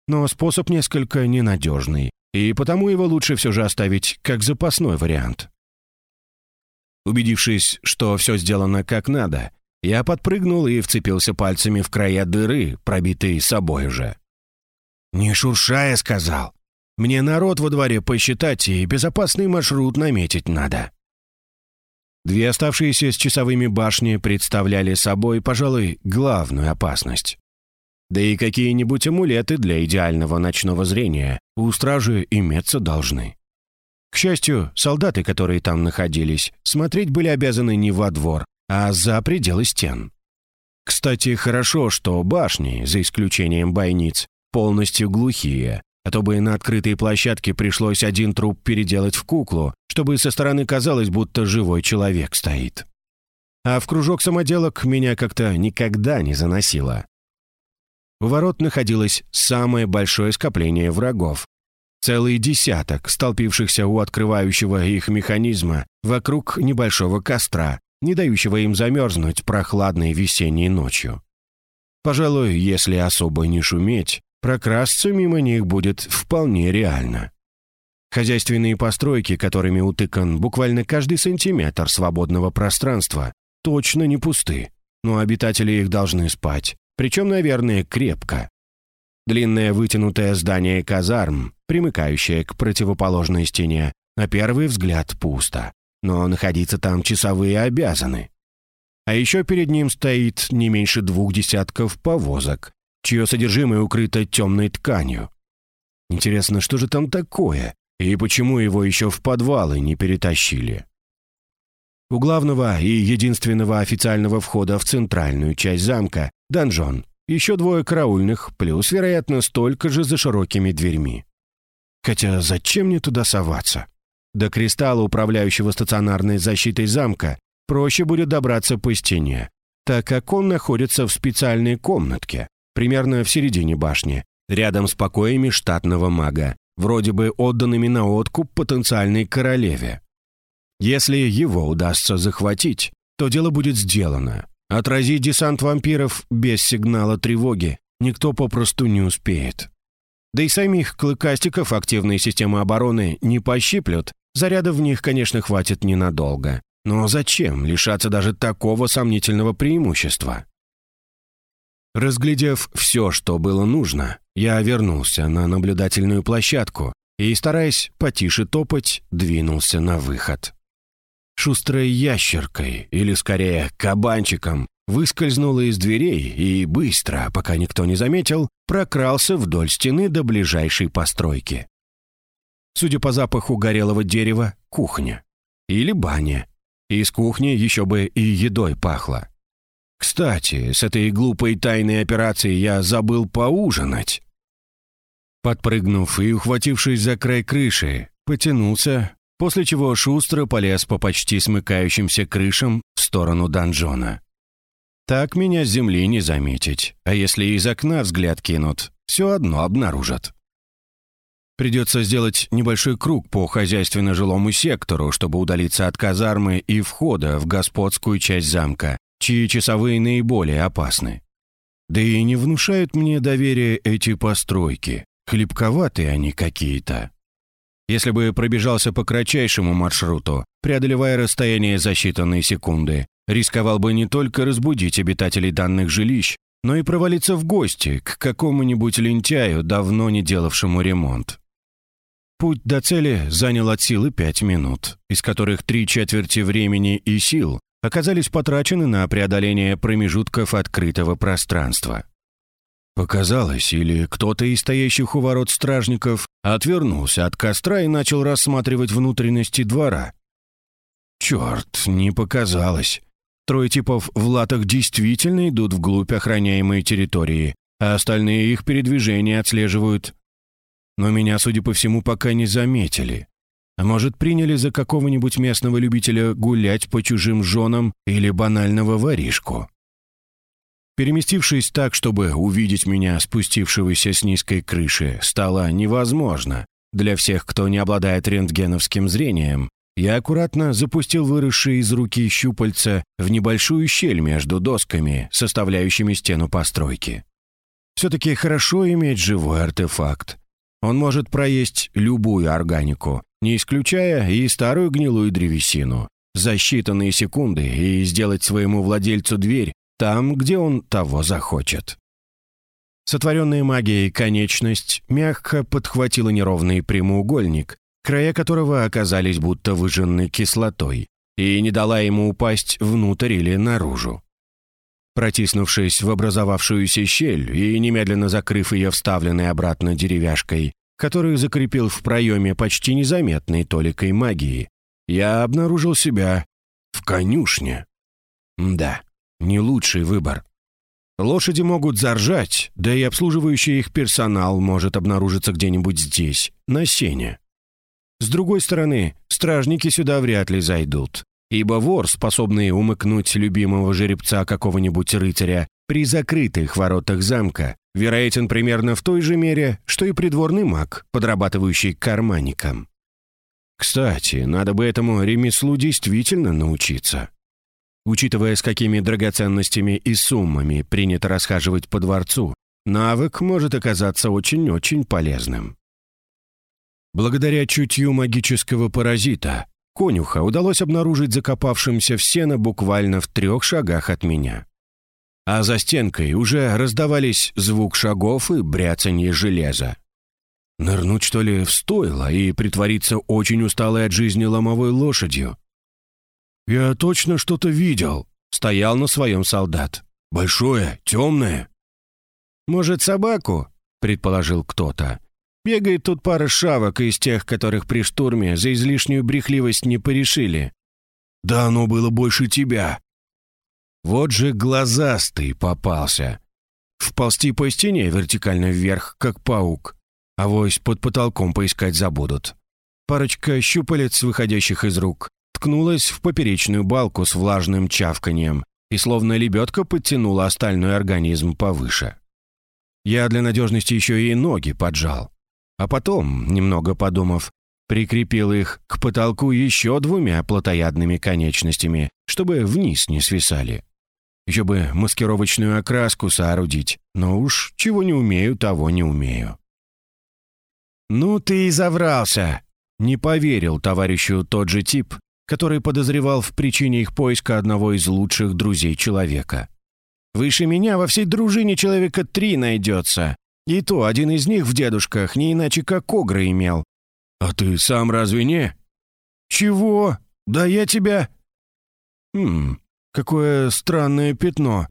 B: Но способ несколько ненадежный, и потому его лучше все же оставить как запасной вариант. Убедившись, что все сделано как надо, я подпрыгнул и вцепился пальцами в края дыры, пробитые собой уже. «Не шуршая», — сказал. «Мне народ во дворе посчитать и безопасный маршрут наметить надо». Две оставшиеся с часовыми башни представляли собой, пожалуй, главную опасность. Да и какие-нибудь амулеты для идеального ночного зрения у стражи иметься должны. К счастью, солдаты, которые там находились, смотреть были обязаны не во двор, а за пределы стен. Кстати, хорошо, что башни, за исключением бойниц, полностью глухие, а то бы на открытой площадке пришлось один труп переделать в куклу, чтобы со стороны казалось, будто живой человек стоит. А в кружок самоделок меня как-то никогда не заносило. У ворот находилось самое большое скопление врагов. Целый десяток, столпившихся у открывающего их механизма вокруг небольшого костра, не дающего им замерзнуть прохладной весенней ночью. Пожалуй, если особо не шуметь, прокрасться мимо них будет вполне реально. Хозяйственные постройки, которыми утыкан буквально каждый сантиметр свободного пространства, точно не пусты, но обитатели их должны спать, причем, наверное, крепко. Длинное вытянутое здание казарм, примыкающее к противоположной стене, на первый взгляд пусто, но находиться там часовые обязаны. А еще перед ним стоит не меньше двух десятков повозок, чье содержимое укрыто темной тканью. Интересно, что же там такое, и почему его еще в подвалы не перетащили? У главного и единственного официального входа в центральную часть замка – донжон. Еще двое караульных, плюс, вероятно, столько же за широкими дверьми.
A: Хотя зачем мне туда соваться? До кристалла, управляющего стационарной защитой замка, проще будет добраться по стене, так как он находится в специальной комнатке, примерно в середине башни, рядом с покоями штатного мага, вроде бы отданными на откуп потенциальной королеве. Если его удастся захватить, то дело будет сделано. Отразить десант вампиров без сигнала тревоги никто попросту не успеет. Да и самих клыкастиков активные системы обороны не пощиплют, заряда в них, конечно, хватит ненадолго. Но зачем лишаться даже такого сомнительного преимущества? Разглядев все, что было нужно, я вернулся на наблюдательную площадку и, стараясь потише топать, двинулся на выход. Шустрой ящеркой, или скорее кабанчиком, выскользнула из дверей и быстро, пока никто не заметил, прокрался вдоль стены до ближайшей постройки. Судя по запаху горелого дерева, кухня. Или баня. Из кухни еще бы и едой пахло. Кстати, с этой глупой тайной операцией я забыл поужинать. Подпрыгнув и ухватившись за край крыши, потянулся, после чего шустро полез по почти смыкающимся крышам в сторону донжона. Так меня с земли не заметить, а если из окна взгляд кинут, все одно обнаружат. Придется сделать небольшой круг по хозяйственно-жилому сектору, чтобы удалиться от казармы и входа в господскую часть замка, чьи часовые наиболее опасны. Да и не внушают мне доверия эти постройки. Хлебковатые они какие-то. Если бы пробежался по кратчайшему маршруту, преодолевая расстояние за считанные секунды, рисковал бы не только разбудить обитателей данных жилищ, но и провалиться в гости к какому-нибудь лентяю, давно не делавшему ремонт. Путь до цели занял от силы пять минут, из которых три четверти времени и сил оказались потрачены на преодоление промежутков открытого пространства. Показалось, или кто-то из стоящих у ворот стражников отвернулся от костра и начал рассматривать внутренности двора. Черт, не показалось. Трое типов в латах действительно идут вглубь охраняемой территории, а остальные их передвижения отслеживают. Но меня, судя по всему, пока не заметили. А может, приняли за какого-нибудь местного любителя гулять по чужим женам или банального воришку. Переместившись так, чтобы увидеть меня, спустившегося с низкой крыши, стало невозможно. Для всех, кто не обладает рентгеновским зрением, я аккуратно запустил выросшие из руки щупальца в небольшую щель между досками, составляющими стену постройки. Все-таки хорошо иметь живой артефакт. Он может проесть любую органику, не исключая и старую гнилую древесину, за считанные секунды и сделать своему владельцу дверь там, где он того захочет. Сотворенная магией конечность мягко подхватила неровный прямоугольник, края которого оказались будто выжжены кислотой, и не дала ему упасть внутрь или наружу. Протиснувшись в образовавшуюся щель и немедленно закрыв ее вставленной обратно деревяшкой, которую закрепил в проеме почти незаметной толикой магии, я обнаружил себя в конюшне. Да, не лучший выбор. Лошади могут заржать, да и обслуживающий их персонал может обнаружиться где-нибудь здесь, на сене. С другой стороны, стражники сюда вряд ли зайдут, ибо вор, способный умыкнуть любимого жеребца какого-нибудь рыцаря при закрытых воротах замка, вероятен примерно в той же мере, что и придворный маг, подрабатывающий карманником. Кстати, надо бы этому ремеслу действительно научиться. Учитывая, с какими драгоценностями и суммами принято расхаживать по дворцу, навык может оказаться очень-очень полезным. Благодаря чутью магического паразита, конюха удалось обнаружить закопавшимся в сено буквально в трех шагах от меня. А за стенкой уже раздавались звук шагов и бряцанье железа. Нырнуть, что ли, в стойло и притвориться очень усталой от жизни ломовой лошадью? «Я точно что-то видел», — стоял на своем солдат. «Большое, темное». «Может, собаку?» — предположил кто-то. «Бегает тут пара шавок из тех, которых при штурме за излишнюю брехливость не порешили». «Да оно было больше тебя». Вот же глазастый попался. Вползти по стене вертикально вверх, как паук. Авось под потолком поискать забудут. Парочка щупалец, выходящих из рук, ткнулась в поперечную балку с влажным чавканием и словно лебедка подтянула остальной организм повыше. Я для надежности еще и ноги поджал. А потом, немного подумав, прикрепил их к потолку еще двумя плотоядными конечностями, чтобы вниз не свисали. Еще бы маскировочную окраску соорудить, но уж чего не умею, того не умею. «Ну ты и заврался!» Не поверил товарищу тот же тип, который подозревал в причине их поиска одного из лучших друзей человека. «Выше меня во всей дружине человека три найдется, и то один из них в дедушках не иначе как огра имел».
B: «А ты сам разве не?»
A: «Чего? Да я тебя...» «Хм, какое странное пятно.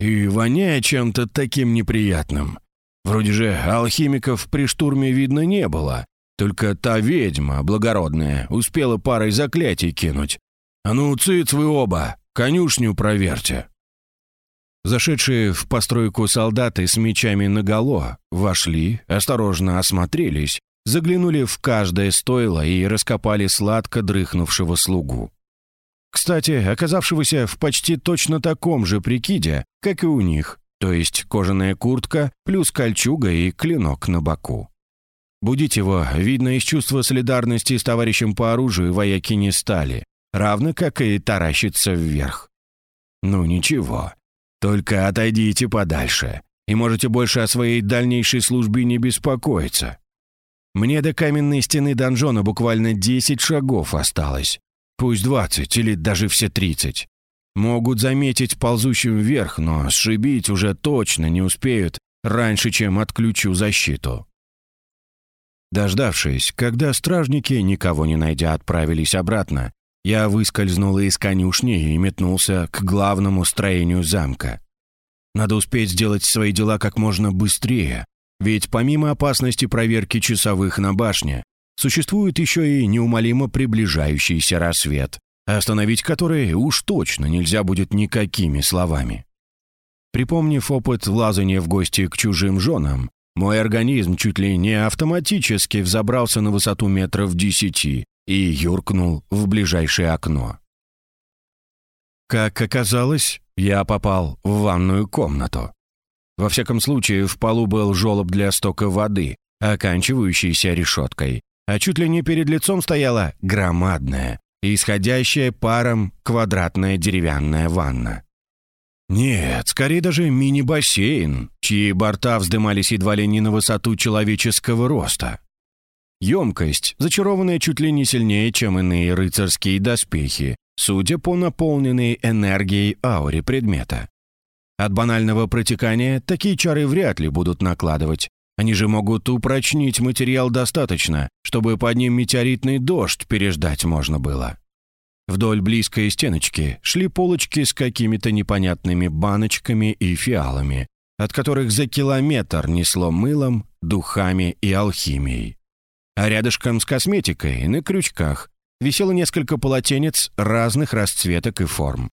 A: И воняет чем-то таким неприятным. Вроде же алхимиков при штурме видно не было. Только та ведьма, благородная, успела парой заклятий кинуть. А ну, цыц вы оба, конюшню проверьте». Зашедшие в постройку солдаты с мечами наголо вошли, осторожно осмотрелись, заглянули в каждое стойло и раскопали сладко дрыхнувшего слугу. Кстати, оказавшегося в почти точно таком же прикиде, как и у них, то есть кожаная куртка плюс кольчуга и клинок на боку. Будить его, видно, из чувства солидарности с товарищем по оружию вояки не стали, равно как и таращиться вверх. Ну ничего, только отойдите подальше, и можете больше о своей дальнейшей службе не беспокоиться. Мне до каменной стены донжона буквально 10 шагов осталось, пусть 20 или даже все 30. Могут заметить ползущим вверх, но сшибить уже точно не успеют раньше, чем отключу защиту. Дождавшись, когда стражники, никого не найдя, отправились обратно, я выскользнул из конюшни и метнулся к главному строению замка. Надо успеть сделать свои дела как можно быстрее, ведь помимо опасности проверки часовых на башне, существует еще и неумолимо приближающийся рассвет, остановить который уж точно нельзя будет никакими словами. Припомнив опыт влазания в гости к чужим женам, мой организм чуть ли не автоматически взобрался на высоту метров десяти и юркнул в ближайшее окно. Как оказалось, я попал в ванную комнату. Во всяком случае, в полу был желоб для стока воды, оканчивающийся решеткой, а чуть ли не перед лицом стояла громадная, исходящая паром квадратная деревянная ванна. Нет, скорее даже мини-бассейн, чьи борта вздымались едва ли не на высоту человеческого роста. Емкость, зачарованная чуть ли не сильнее, чем иные рыцарские доспехи, судя по наполненной энергией ауре предмета. От банального протекания такие чары вряд ли будут накладывать. Они же могут упрочнить материал достаточно, чтобы под ним метеоритный дождь переждать можно было. Вдоль близкой стеночки шли полочки с какими-то непонятными баночками и фиалами, от которых за километр несло мылом, духами и алхимией. А рядышком с косметикой, на крючках, висело несколько полотенец разных расцветок и форм.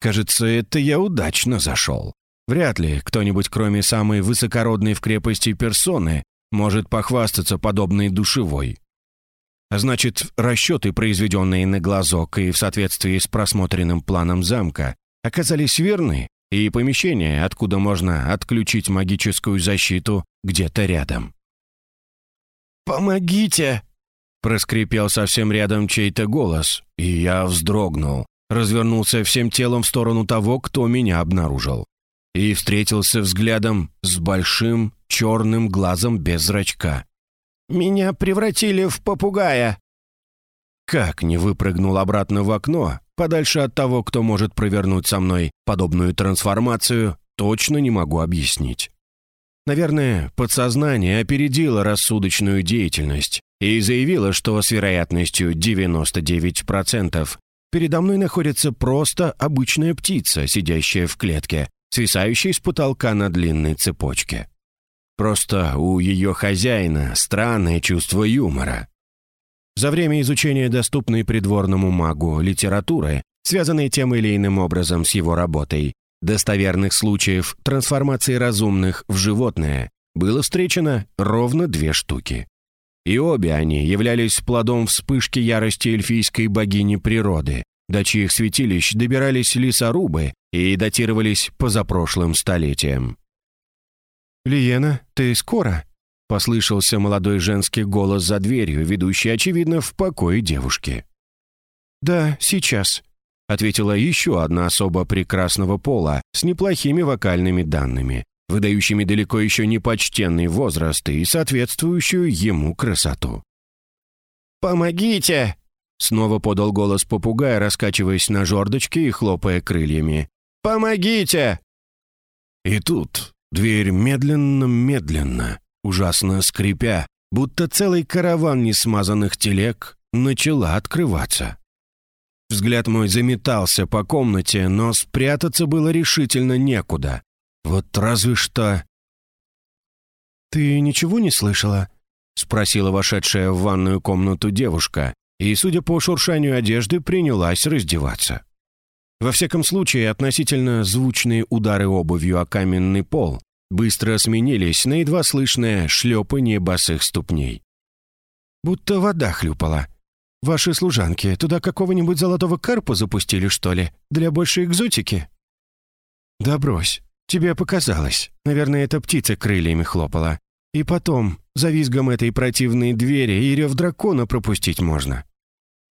A: Кажется, это я удачно зашел. Вряд ли кто-нибудь, кроме самой высокородной в крепости персоны, может похвастаться подобной душевой. А значит, расчеты, произведенные на глазок и в соответствии с просмотренным планом замка, оказались верны, и помещение, откуда можно отключить магическую защиту, где-то рядом. «Помогите!» — проскрипел совсем рядом чей-то голос, и я вздрогнул, развернулся всем телом в сторону того, кто меня обнаружил и встретился взглядом с большим черным глазом без зрачка. «Меня превратили в попугая!» Как не выпрыгнул обратно в окно, подальше от того, кто может провернуть со мной подобную трансформацию, точно не могу объяснить. Наверное, подсознание опередило рассудочную деятельность и заявило, что с вероятностью 99% передо мной находится просто обычная птица, сидящая в клетке, свисающей с потолка на длинной цепочке. Просто у ее хозяина странное чувство юмора. За время изучения доступной придворному магу литературы, связанной тем или иным образом с его работой, достоверных случаев трансформации разумных в животное было встречено ровно две штуки. И обе они являлись плодом вспышки ярости эльфийской богини природы, до чьих святилищ добирались лесорубы и датировались позапрошлым столетием.
B: «Лиена, ты скоро?» — послышался молодой женский голос за дверью, ведущий, очевидно, в покое девушки. «Да, сейчас», — ответила еще одна особа прекрасного пола с неплохими вокальными данными, выдающими далеко еще не почтенный возраст и соответствующую ему красоту.
C: «Помогите!» — снова подал голос попугая, раскачиваясь на жердочке и хлопая крыльями. «Помогите!»
A: И тут дверь медленно-медленно, ужасно скрипя, будто целый караван несмазанных телег, начала открываться. Взгляд мой заметался по комнате, но спрятаться было решительно некуда. Вот разве что...
B: «Ты ничего не слышала?» — спросила вошедшая в ванную комнату девушка, и, судя по шуршанию одежды, принялась раздеваться. Во всяком случае, относительно звучные удары обувью о каменный пол быстро сменились на едва слышное шлепание босых ступней. «Будто вода хлюпала. Ваши служанки туда какого-нибудь золотого карпа запустили, что ли, для большей экзотики?» «Да брось, тебе показалось. Наверное, эта птица крыльями хлопала. И потом, за визгом этой противной двери и рев дракона пропустить можно».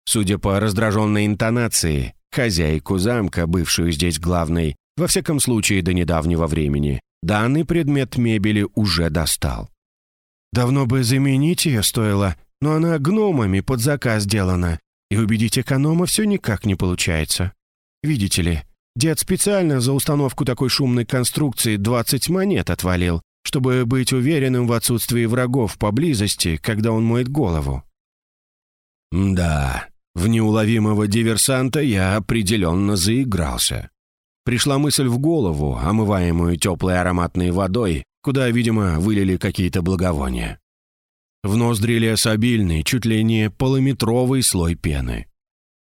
B: Судя по раздраженной интонации, хозяйку замка, бывшую здесь главной, во всяком случае до недавнего времени, данный предмет мебели уже достал. Давно бы заменить ее стоило, но она гномами под заказ сделана, и убедить эконома все никак не получается. Видите ли, дед специально за установку такой шумной конструкции 20 монет отвалил, чтобы быть уверенным в отсутствии врагов поблизости, когда он моет голову.
A: Да, в неуловимого диверсанта я определенно заигрался. Пришла мысль в голову, омываемую теплой ароматной водой, куда, видимо, вылили какие-то благовония. В ноздри лез обильный, чуть ли не полуметровый слой пены.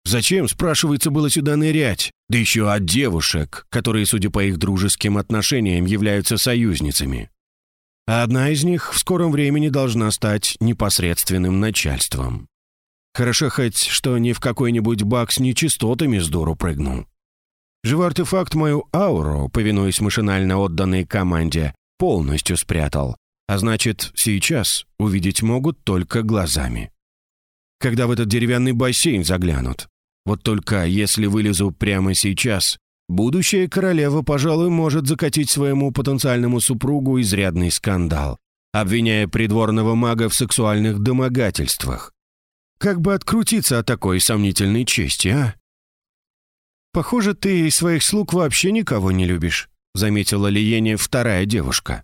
A: Зачем, спрашивается, было сюда нырять? Да еще от девушек, которые, судя по их дружеским отношениям, являются союзницами. А одна из них в скором времени должна стать непосредственным начальством. Хорошо хоть, что не в какой-нибудь бак с нечистотами с дуру прыгнул. Живой артефакт мою ауру, повинуясь машинально отданной команде, полностью спрятал, а значит, сейчас увидеть могут только глазами. Когда в этот деревянный бассейн заглянут. Вот только если вылезу прямо сейчас, будущая королева, пожалуй, может закатить своему потенциальному супругу изрядный скандал, обвиняя придворного мага в сексуальных домогательствах. Как бы открутиться от такой сомнительной чести, а?
B: «Похоже, ты из своих слуг вообще никого не любишь», заметила Лиене вторая девушка.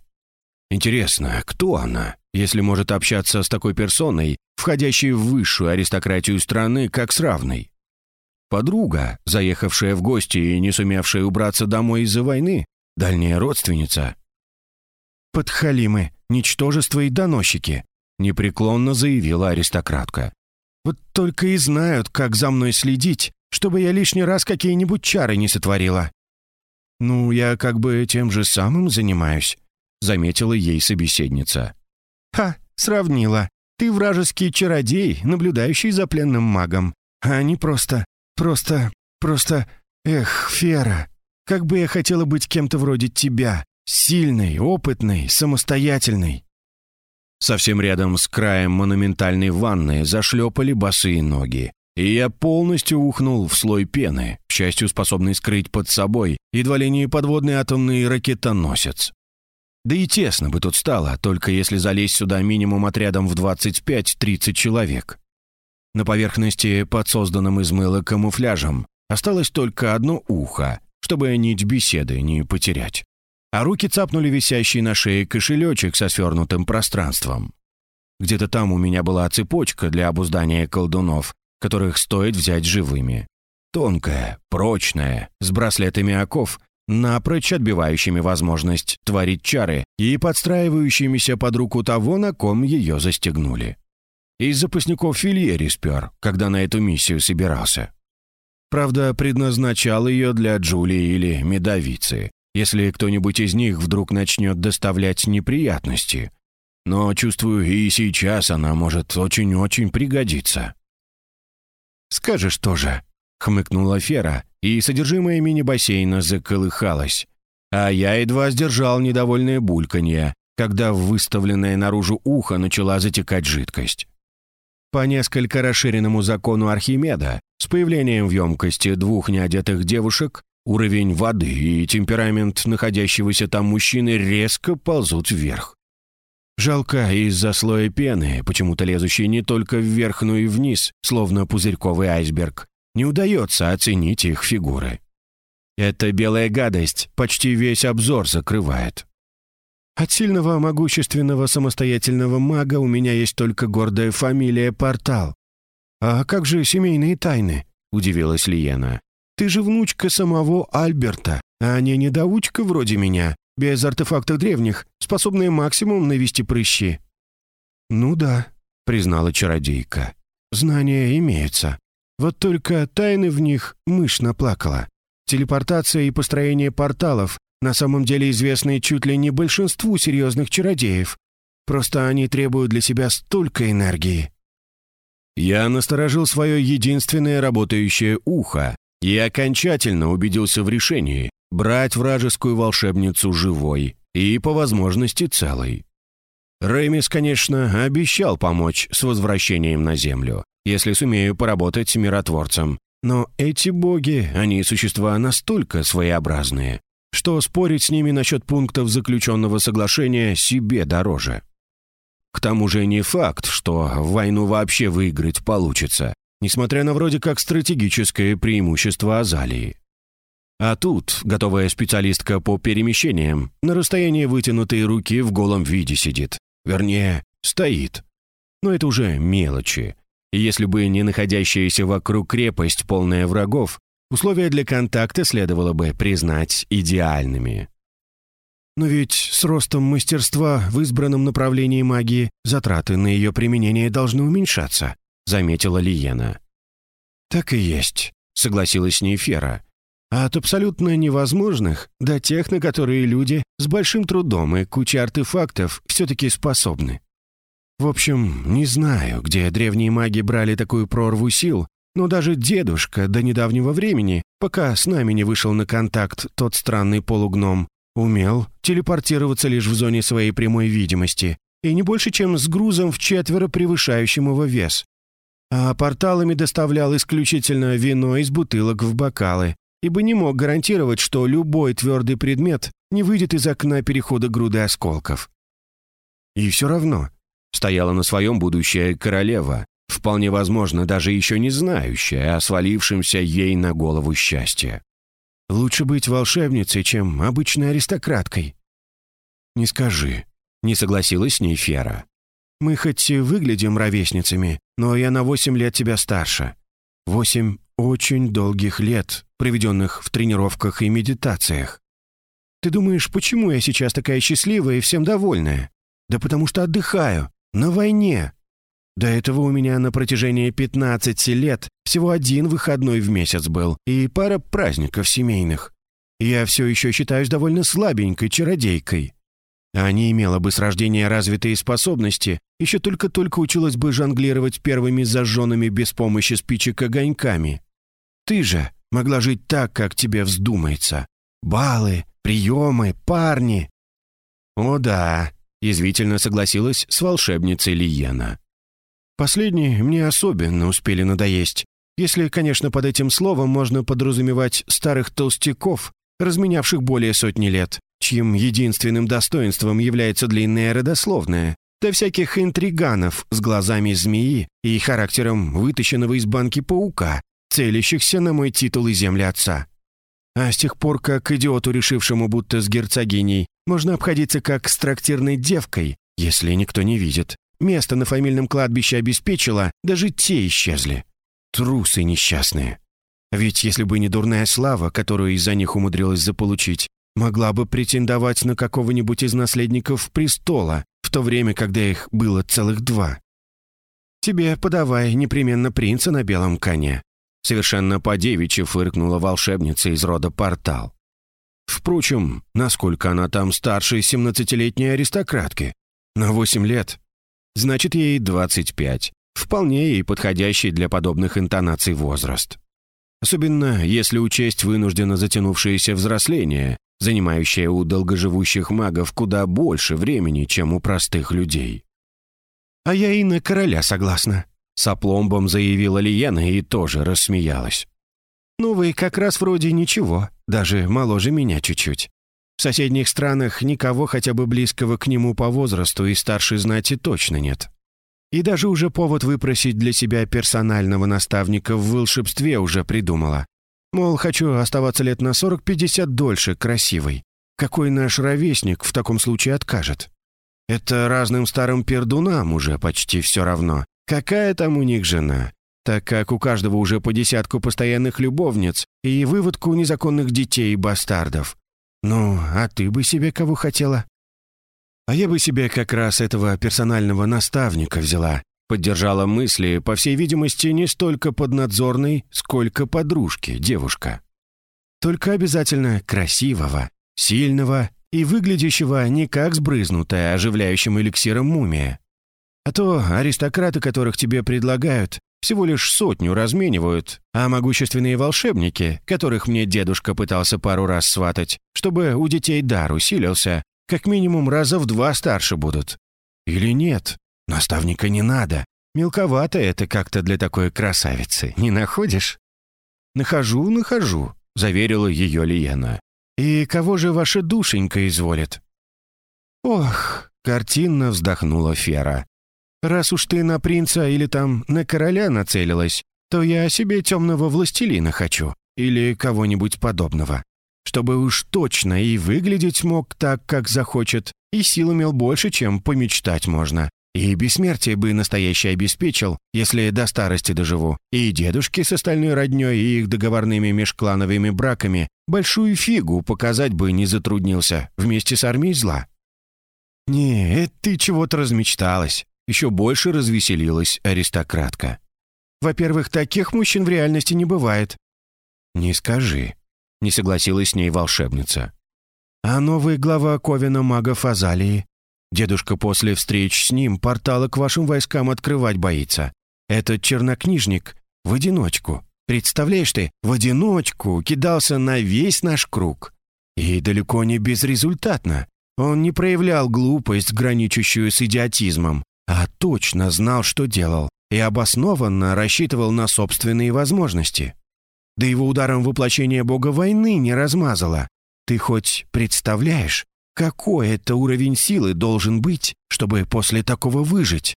A: Интересно, кто она, если может общаться с такой персоной, входящей в высшую аристократию страны, как с равной? Подруга, заехавшая в гости и не сумевшая убраться домой из-за войны? Дальняя родственница?
B: «Подхалимы, ничтожество и доносчики», — непреклонно заявила аристократка. «Вот только и знают, как за мной следить, чтобы я лишний раз какие-нибудь чары не сотворила». «Ну, я как бы тем же самым занимаюсь заметила ей собеседница. «Ха, сравнила. Ты вражеский чародей, наблюдающий за пленным магом. А не просто, просто, просто... Эх, Фера, как бы я хотела быть кем-то вроде тебя. Сильной, опытной, самостоятельной».
A: Совсем рядом с краем монументальной ванны зашлепали босые ноги, и я полностью ухнул в слой пены, к счастью, способный скрыть под собой едва ли не подводный атомный ракетоносец. Да и тесно бы тут стало, только если залезть сюда минимум отрядом в 25-30 человек. На поверхности, под созданным из мыла камуфляжем, осталось только одно ухо, чтобы нить беседы не потерять. А руки цапнули висящий на шее кошелечек со свернутым пространством. Где-то там у меня была цепочка для обуздания колдунов, которых стоит взять живыми. Тонкая, прочная, с браслетами оков напрочь отбивающими возможность творить чары и подстраивающимися под руку того, на ком ее застегнули. Из запасников Фильери спер, когда на эту миссию собирался. Правда, предназначал ее для Джулии или Медовицы, если кто-нибудь из них вдруг начнет доставлять неприятности. Но, чувствую, и сейчас она может очень-очень пригодиться». «Скажешь тоже», — хмыкнула Фера, и содержимое мини-бассейна заколыхалось. А я едва сдержал недовольное бульканье, когда в выставленное наружу ухо начала затекать жидкость. По несколько расширенному закону Архимеда, с появлением в емкости двух неодетых девушек, уровень воды и темперамент находящегося там мужчины резко ползут вверх. Жалко из-за слоя пены, почему-то лезущей не только вверх, но и вниз, словно пузырьковый айсберг, не удается оценить их фигуры. Эта белая гадость почти весь обзор закрывает. От сильного, могущественного, самостоятельного мага у меня есть только гордая фамилия Портал. А как же семейные тайны? Удивилась Лиена. Ты же внучка самого Альберта, а не недоучка вроде меня, без артефактов древних, способная максимум навести прыщи. Ну да, признала чародейка. Знания имеются. Вот только тайны в них мышь наплакала. Телепортация и построение порталов на самом деле известны чуть ли не большинству серьезных чародеев. Просто они требуют для себя столько энергии. Я насторожил свое единственное работающее ухо и окончательно убедился в решении брать вражескую волшебницу живой и, по возможности, целой. Ремис, конечно, обещал помочь с возвращением на Землю, если сумею поработать с миротворцем. Но эти боги, они существа настолько своеобразные, что спорить с ними насчет пунктов заключенного соглашения себе дороже. К тому же не факт, что войну вообще выиграть получится, несмотря на вроде как стратегическое преимущество Азалии. А тут готовая специалистка по перемещениям на расстоянии вытянутой руки в голом виде сидит. Вернее, стоит. Но это уже мелочи. Если бы не находящаяся вокруг крепость, полная врагов, Условия для контакта следовало бы признать идеальными. Но ведь с ростом мастерства в избранном направлении магии затраты на ее применение должны уменьшаться, заметила Лиена. Так и есть, согласилась с ней Фера. А от абсолютно невозможных до тех, на которые люди с большим трудом и кучей артефактов все-таки способны. В общем, не знаю, где древние маги брали такую прорву сил, но даже дедушка до недавнего времени, пока с нами не вышел на контакт тот странный полугном, умел телепортироваться лишь в зоне своей прямой видимости и не больше, чем с грузом в четверо превышающим его вес. А порталами доставлял исключительно вино из бутылок в бокалы, ибо не мог гарантировать, что любой твердый предмет не выйдет из окна перехода груды осколков. И все равно стояла на своем будущая королева, Вполне возможно, даже еще не знающая о свалившемся ей на голову счастье. Лучше быть волшебницей, чем обычной аристократкой. «Не скажи», — не согласилась с ней Фера. «Мы хоть выглядим ровесницами, но я на восемь лет тебя старше. Восемь очень долгих лет, проведенных в тренировках и медитациях. Ты думаешь, почему я сейчас такая счастливая и всем довольная? Да потому что отдыхаю, на войне, до этого у меня на протяжении 15 лет всего один выходной в месяц был и пара праздников семейных. Я все еще считаюсь довольно слабенькой чародейкой. А не имела бы с рождения развитые способности, еще только-только училась бы жонглировать первыми зажженными без помощи спичек огоньками. Ты же могла жить так, как тебе вздумается. Балы, приемы, парни. О да, язвительно согласилась с волшебницей Лиена. Последние мне особенно успели надоесть. Если, конечно, под этим словом можно подразумевать старых толстяков, разменявших более сотни лет, чьим единственным достоинством является длинная родословная, да всяких интриганов с глазами змеи и характером вытащенного из банки паука, целящихся на мой титул и земли отца. А с тех пор, как идиоту, решившему будто с герцогиней, можно обходиться как с трактирной девкой, если никто не видит, Место на фамильном кладбище обеспечило, даже те исчезли. Трусы несчастные. Ведь если бы не дурная слава, которую из-за них умудрилась заполучить, могла бы претендовать на какого-нибудь из наследников престола, в то время, когда их было целых два. «Тебе подавай непременно принца на белом коне», совершенно по-девичьи фыркнула волшебница из рода Портал.
B: Впрочем, насколько она там старше 17-летней аристократки? На 8 лет. Значит, ей 25. Вполне и подходящий для подобных интонаций возраст. Особенно если учесть вынужденно затянувшееся взросление, занимающее у долгоживущих магов куда больше времени, чем у простых людей.
A: «А я и на короля согласна», —
B: с опломбом заявила Лиена и тоже рассмеялась.
A: «Ну, вы как раз вроде ничего, даже моложе меня чуть-чуть. В соседних странах никого хотя бы близкого к нему по возрасту и старшей знати точно нет. И даже уже повод выпросить для себя персонального наставника в волшебстве уже придумала. Мол, хочу оставаться лет на 40-50 дольше красивой. Какой наш ровесник в таком случае откажет? Это разным старым пердунам уже почти все равно. Какая там у них жена? так как у каждого уже по десятку постоянных любовниц и выводку незаконных детей и бастардов. Ну, а ты бы себе кого хотела? А я бы себе как раз этого персонального наставника взяла, поддержала мысли, по всей видимости, не столько поднадзорной, сколько подружки, девушка. Только обязательно красивого, сильного и выглядящего не как сбрызнутая оживляющим эликсиром мумия. А то аристократы, которых тебе предлагают, всего лишь сотню разменивают, а могущественные волшебники, которых мне дедушка пытался пару раз сватать, чтобы у детей дар усилился, как минимум раза в два старше будут. Или нет, наставника не надо. Мелковато это как-то для такой красавицы, не находишь? «Нахожу, нахожу», — заверила ее Лиена. «И кого же ваша душенька изволит?» «Ох», — картинно вздохнула Фера. Раз уж ты на принца или там на короля нацелилась, то я себе темного властелина хочу. Или кого-нибудь подобного. Чтобы уж точно и выглядеть мог так, как захочет, и сил имел больше, чем помечтать можно. И бессмертие бы настоящее обеспечил, если до старости доживу. И дедушке с остальной роднёй и их договорными межклановыми браками большую фигу показать бы не затруднился вместе с армией зла. «Не, ты чего-то размечталась. Еще больше развеселилась аристократка. «Во-первых, таких мужчин в реальности не бывает». «Не скажи», — не согласилась с ней волшебница. «А новый глава Ковина магов Азалии? Дедушка после встреч с ним порталы к вашим войскам открывать боится. Этот чернокнижник в одиночку. Представляешь ты, в одиночку кидался на весь наш круг. И далеко не безрезультатно. Он не проявлял глупость, граничащую с идиотизмом, а точно знал, что делал, и обоснованно рассчитывал на собственные возможности. Да его ударом воплощение бога войны не размазало. Ты хоть представляешь, какой это уровень силы должен быть, чтобы после такого выжить?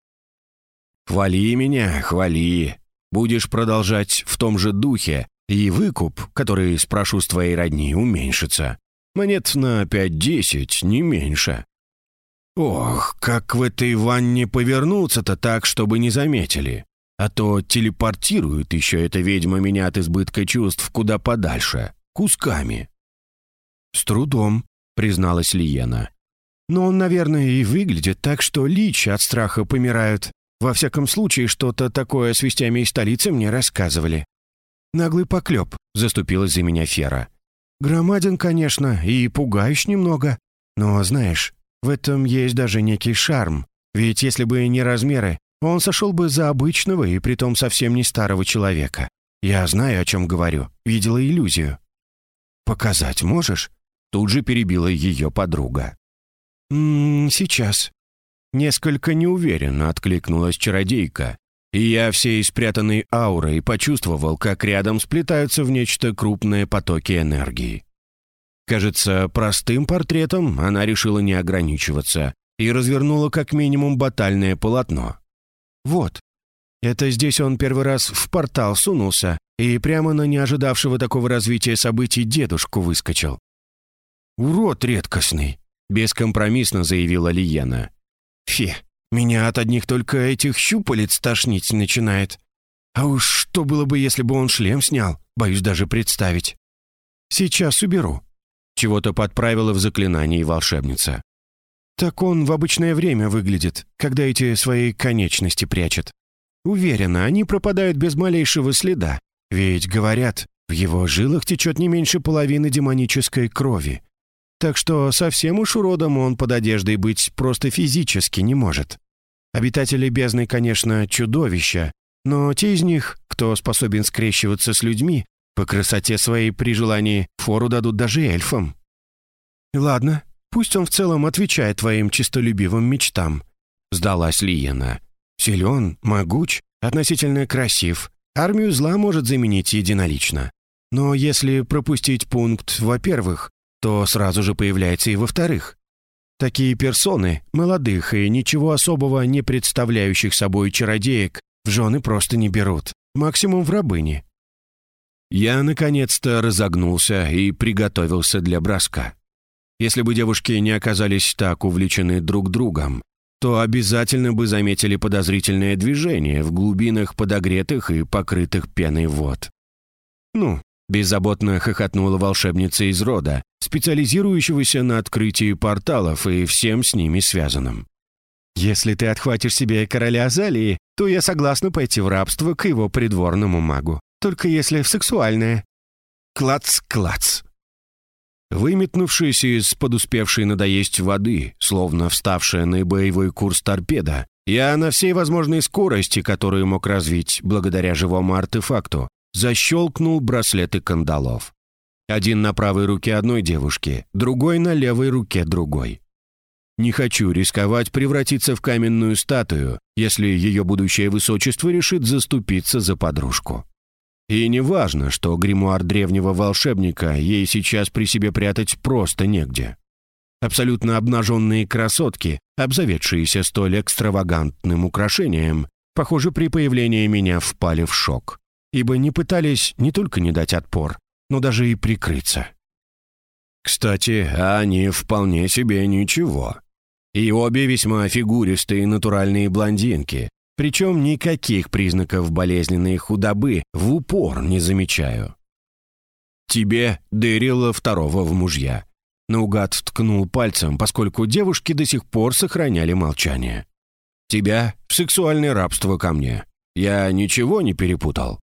B: «Хвали меня, хвали. Будешь продолжать в том же духе, и выкуп, который спрошу с твоей родни, уменьшится. Монет на пять-десять, не меньше. Ох, как в этой ванне повернуться-то так, чтобы не заметили. А то телепортирует еще эта ведьма меня от избытка чувств куда подальше, кусками.
A: «С трудом», — призналась Лиена. «Но он, наверное, и выглядит так, что личи от страха помирают. Во всяком случае, что-то такое с вестями из столицы мне рассказывали». «Наглый поклеп», — заступилась за меня Фера. «Громаден, конечно, и пугающий немного. Но, знаешь, в этом есть даже некий шарм, ведь если бы не размеры, он сошел бы за обычного и притом совсем не старого человека. Я знаю, о чем говорю, видела иллюзию. «Показать можешь?» Тут же перебила ее подруга. «М -м, «Сейчас». Несколько неуверенно откликнулась чародейка, и я всей спрятанной аурой почувствовал, как рядом сплетаются в нечто крупные потоки энергии. Кажется, простым портретом она решила не ограничиваться и развернула как минимум батальное полотно. Вот. Это здесь он первый раз в портал сунулся и прямо на неожидавшего такого развития событий дедушку выскочил. «Урод редкостный», — бескомпромиссно заявила Лиена. «Фе, меня от одних только этих щупалец тошнить начинает. А уж что было бы, если бы он шлем снял, боюсь даже представить. Сейчас уберу, чего-то подправила в заклинании волшебница. Так он в обычное время выглядит, когда эти свои конечности прячет. Уверена, они пропадают без малейшего следа. Ведь, говорят, В его жилах течет не меньше половины демонической крови. Так что совсем уж уродом он под одеждой быть просто физически не может. Обитатели бездны, конечно, чудовища, но те из них, кто способен скрещиваться с людьми, по красоте своей при желании фору дадут даже эльфам. Ладно, пусть он в целом отвечает твоим чистолюбивым мечтам. Сдалась Лиена. Силен, могуч, относительно красив. Армию зла может заменить единолично. Но если пропустить пункт «во-первых», то сразу же появляется и «во-вторых». Такие персоны, молодых и ничего особого не представляющих собой чародеек, в жены просто не берут. Максимум в рабыни. Я, наконец-то, разогнулся и приготовился для броска. Если бы девушки не оказались так увлечены друг другом, то обязательно бы заметили подозрительное движение в глубинах подогретых и покрытых пеной вод. Ну, беззаботно хохотнула волшебница из рода, специализирующегося на открытии порталов и всем с ними связанным. «Если ты отхватишь себе короля Азалии, то я согласна пойти в рабство к его придворному магу. Только если в сексуальное». Клац-клац. Выметнувшись из подуспевшей надоесть воды, словно вставшая на боевой курс торпеда, я на всей возможной скорости, которую мог развить благодаря живому артефакту, защелкнул браслеты кандалов. Один на правой руке одной девушки, другой на левой руке другой. Не хочу рисковать превратиться в каменную статую, если ее будущее высочество решит заступиться за подружку. И не важно, что гримуар древнего волшебника ей сейчас при себе прятать просто негде. Абсолютно обнаженные красотки, обзаведшиеся столь экстравагантным украшением, похоже, при появлении меня впали в шок, ибо не пытались не только не дать отпор, но даже и прикрыться. Кстати, они вполне себе ничего. И обе весьма фигуристые натуральные блондинки, причем никаких признаков болезненной худобы в упор не замечаю. Тебе дырила второго в мужья. Наугад ткнул пальцем, поскольку девушки до сих пор сохраняли молчание. Тебя в сексуальное рабство ко мне. Я ничего не перепутал.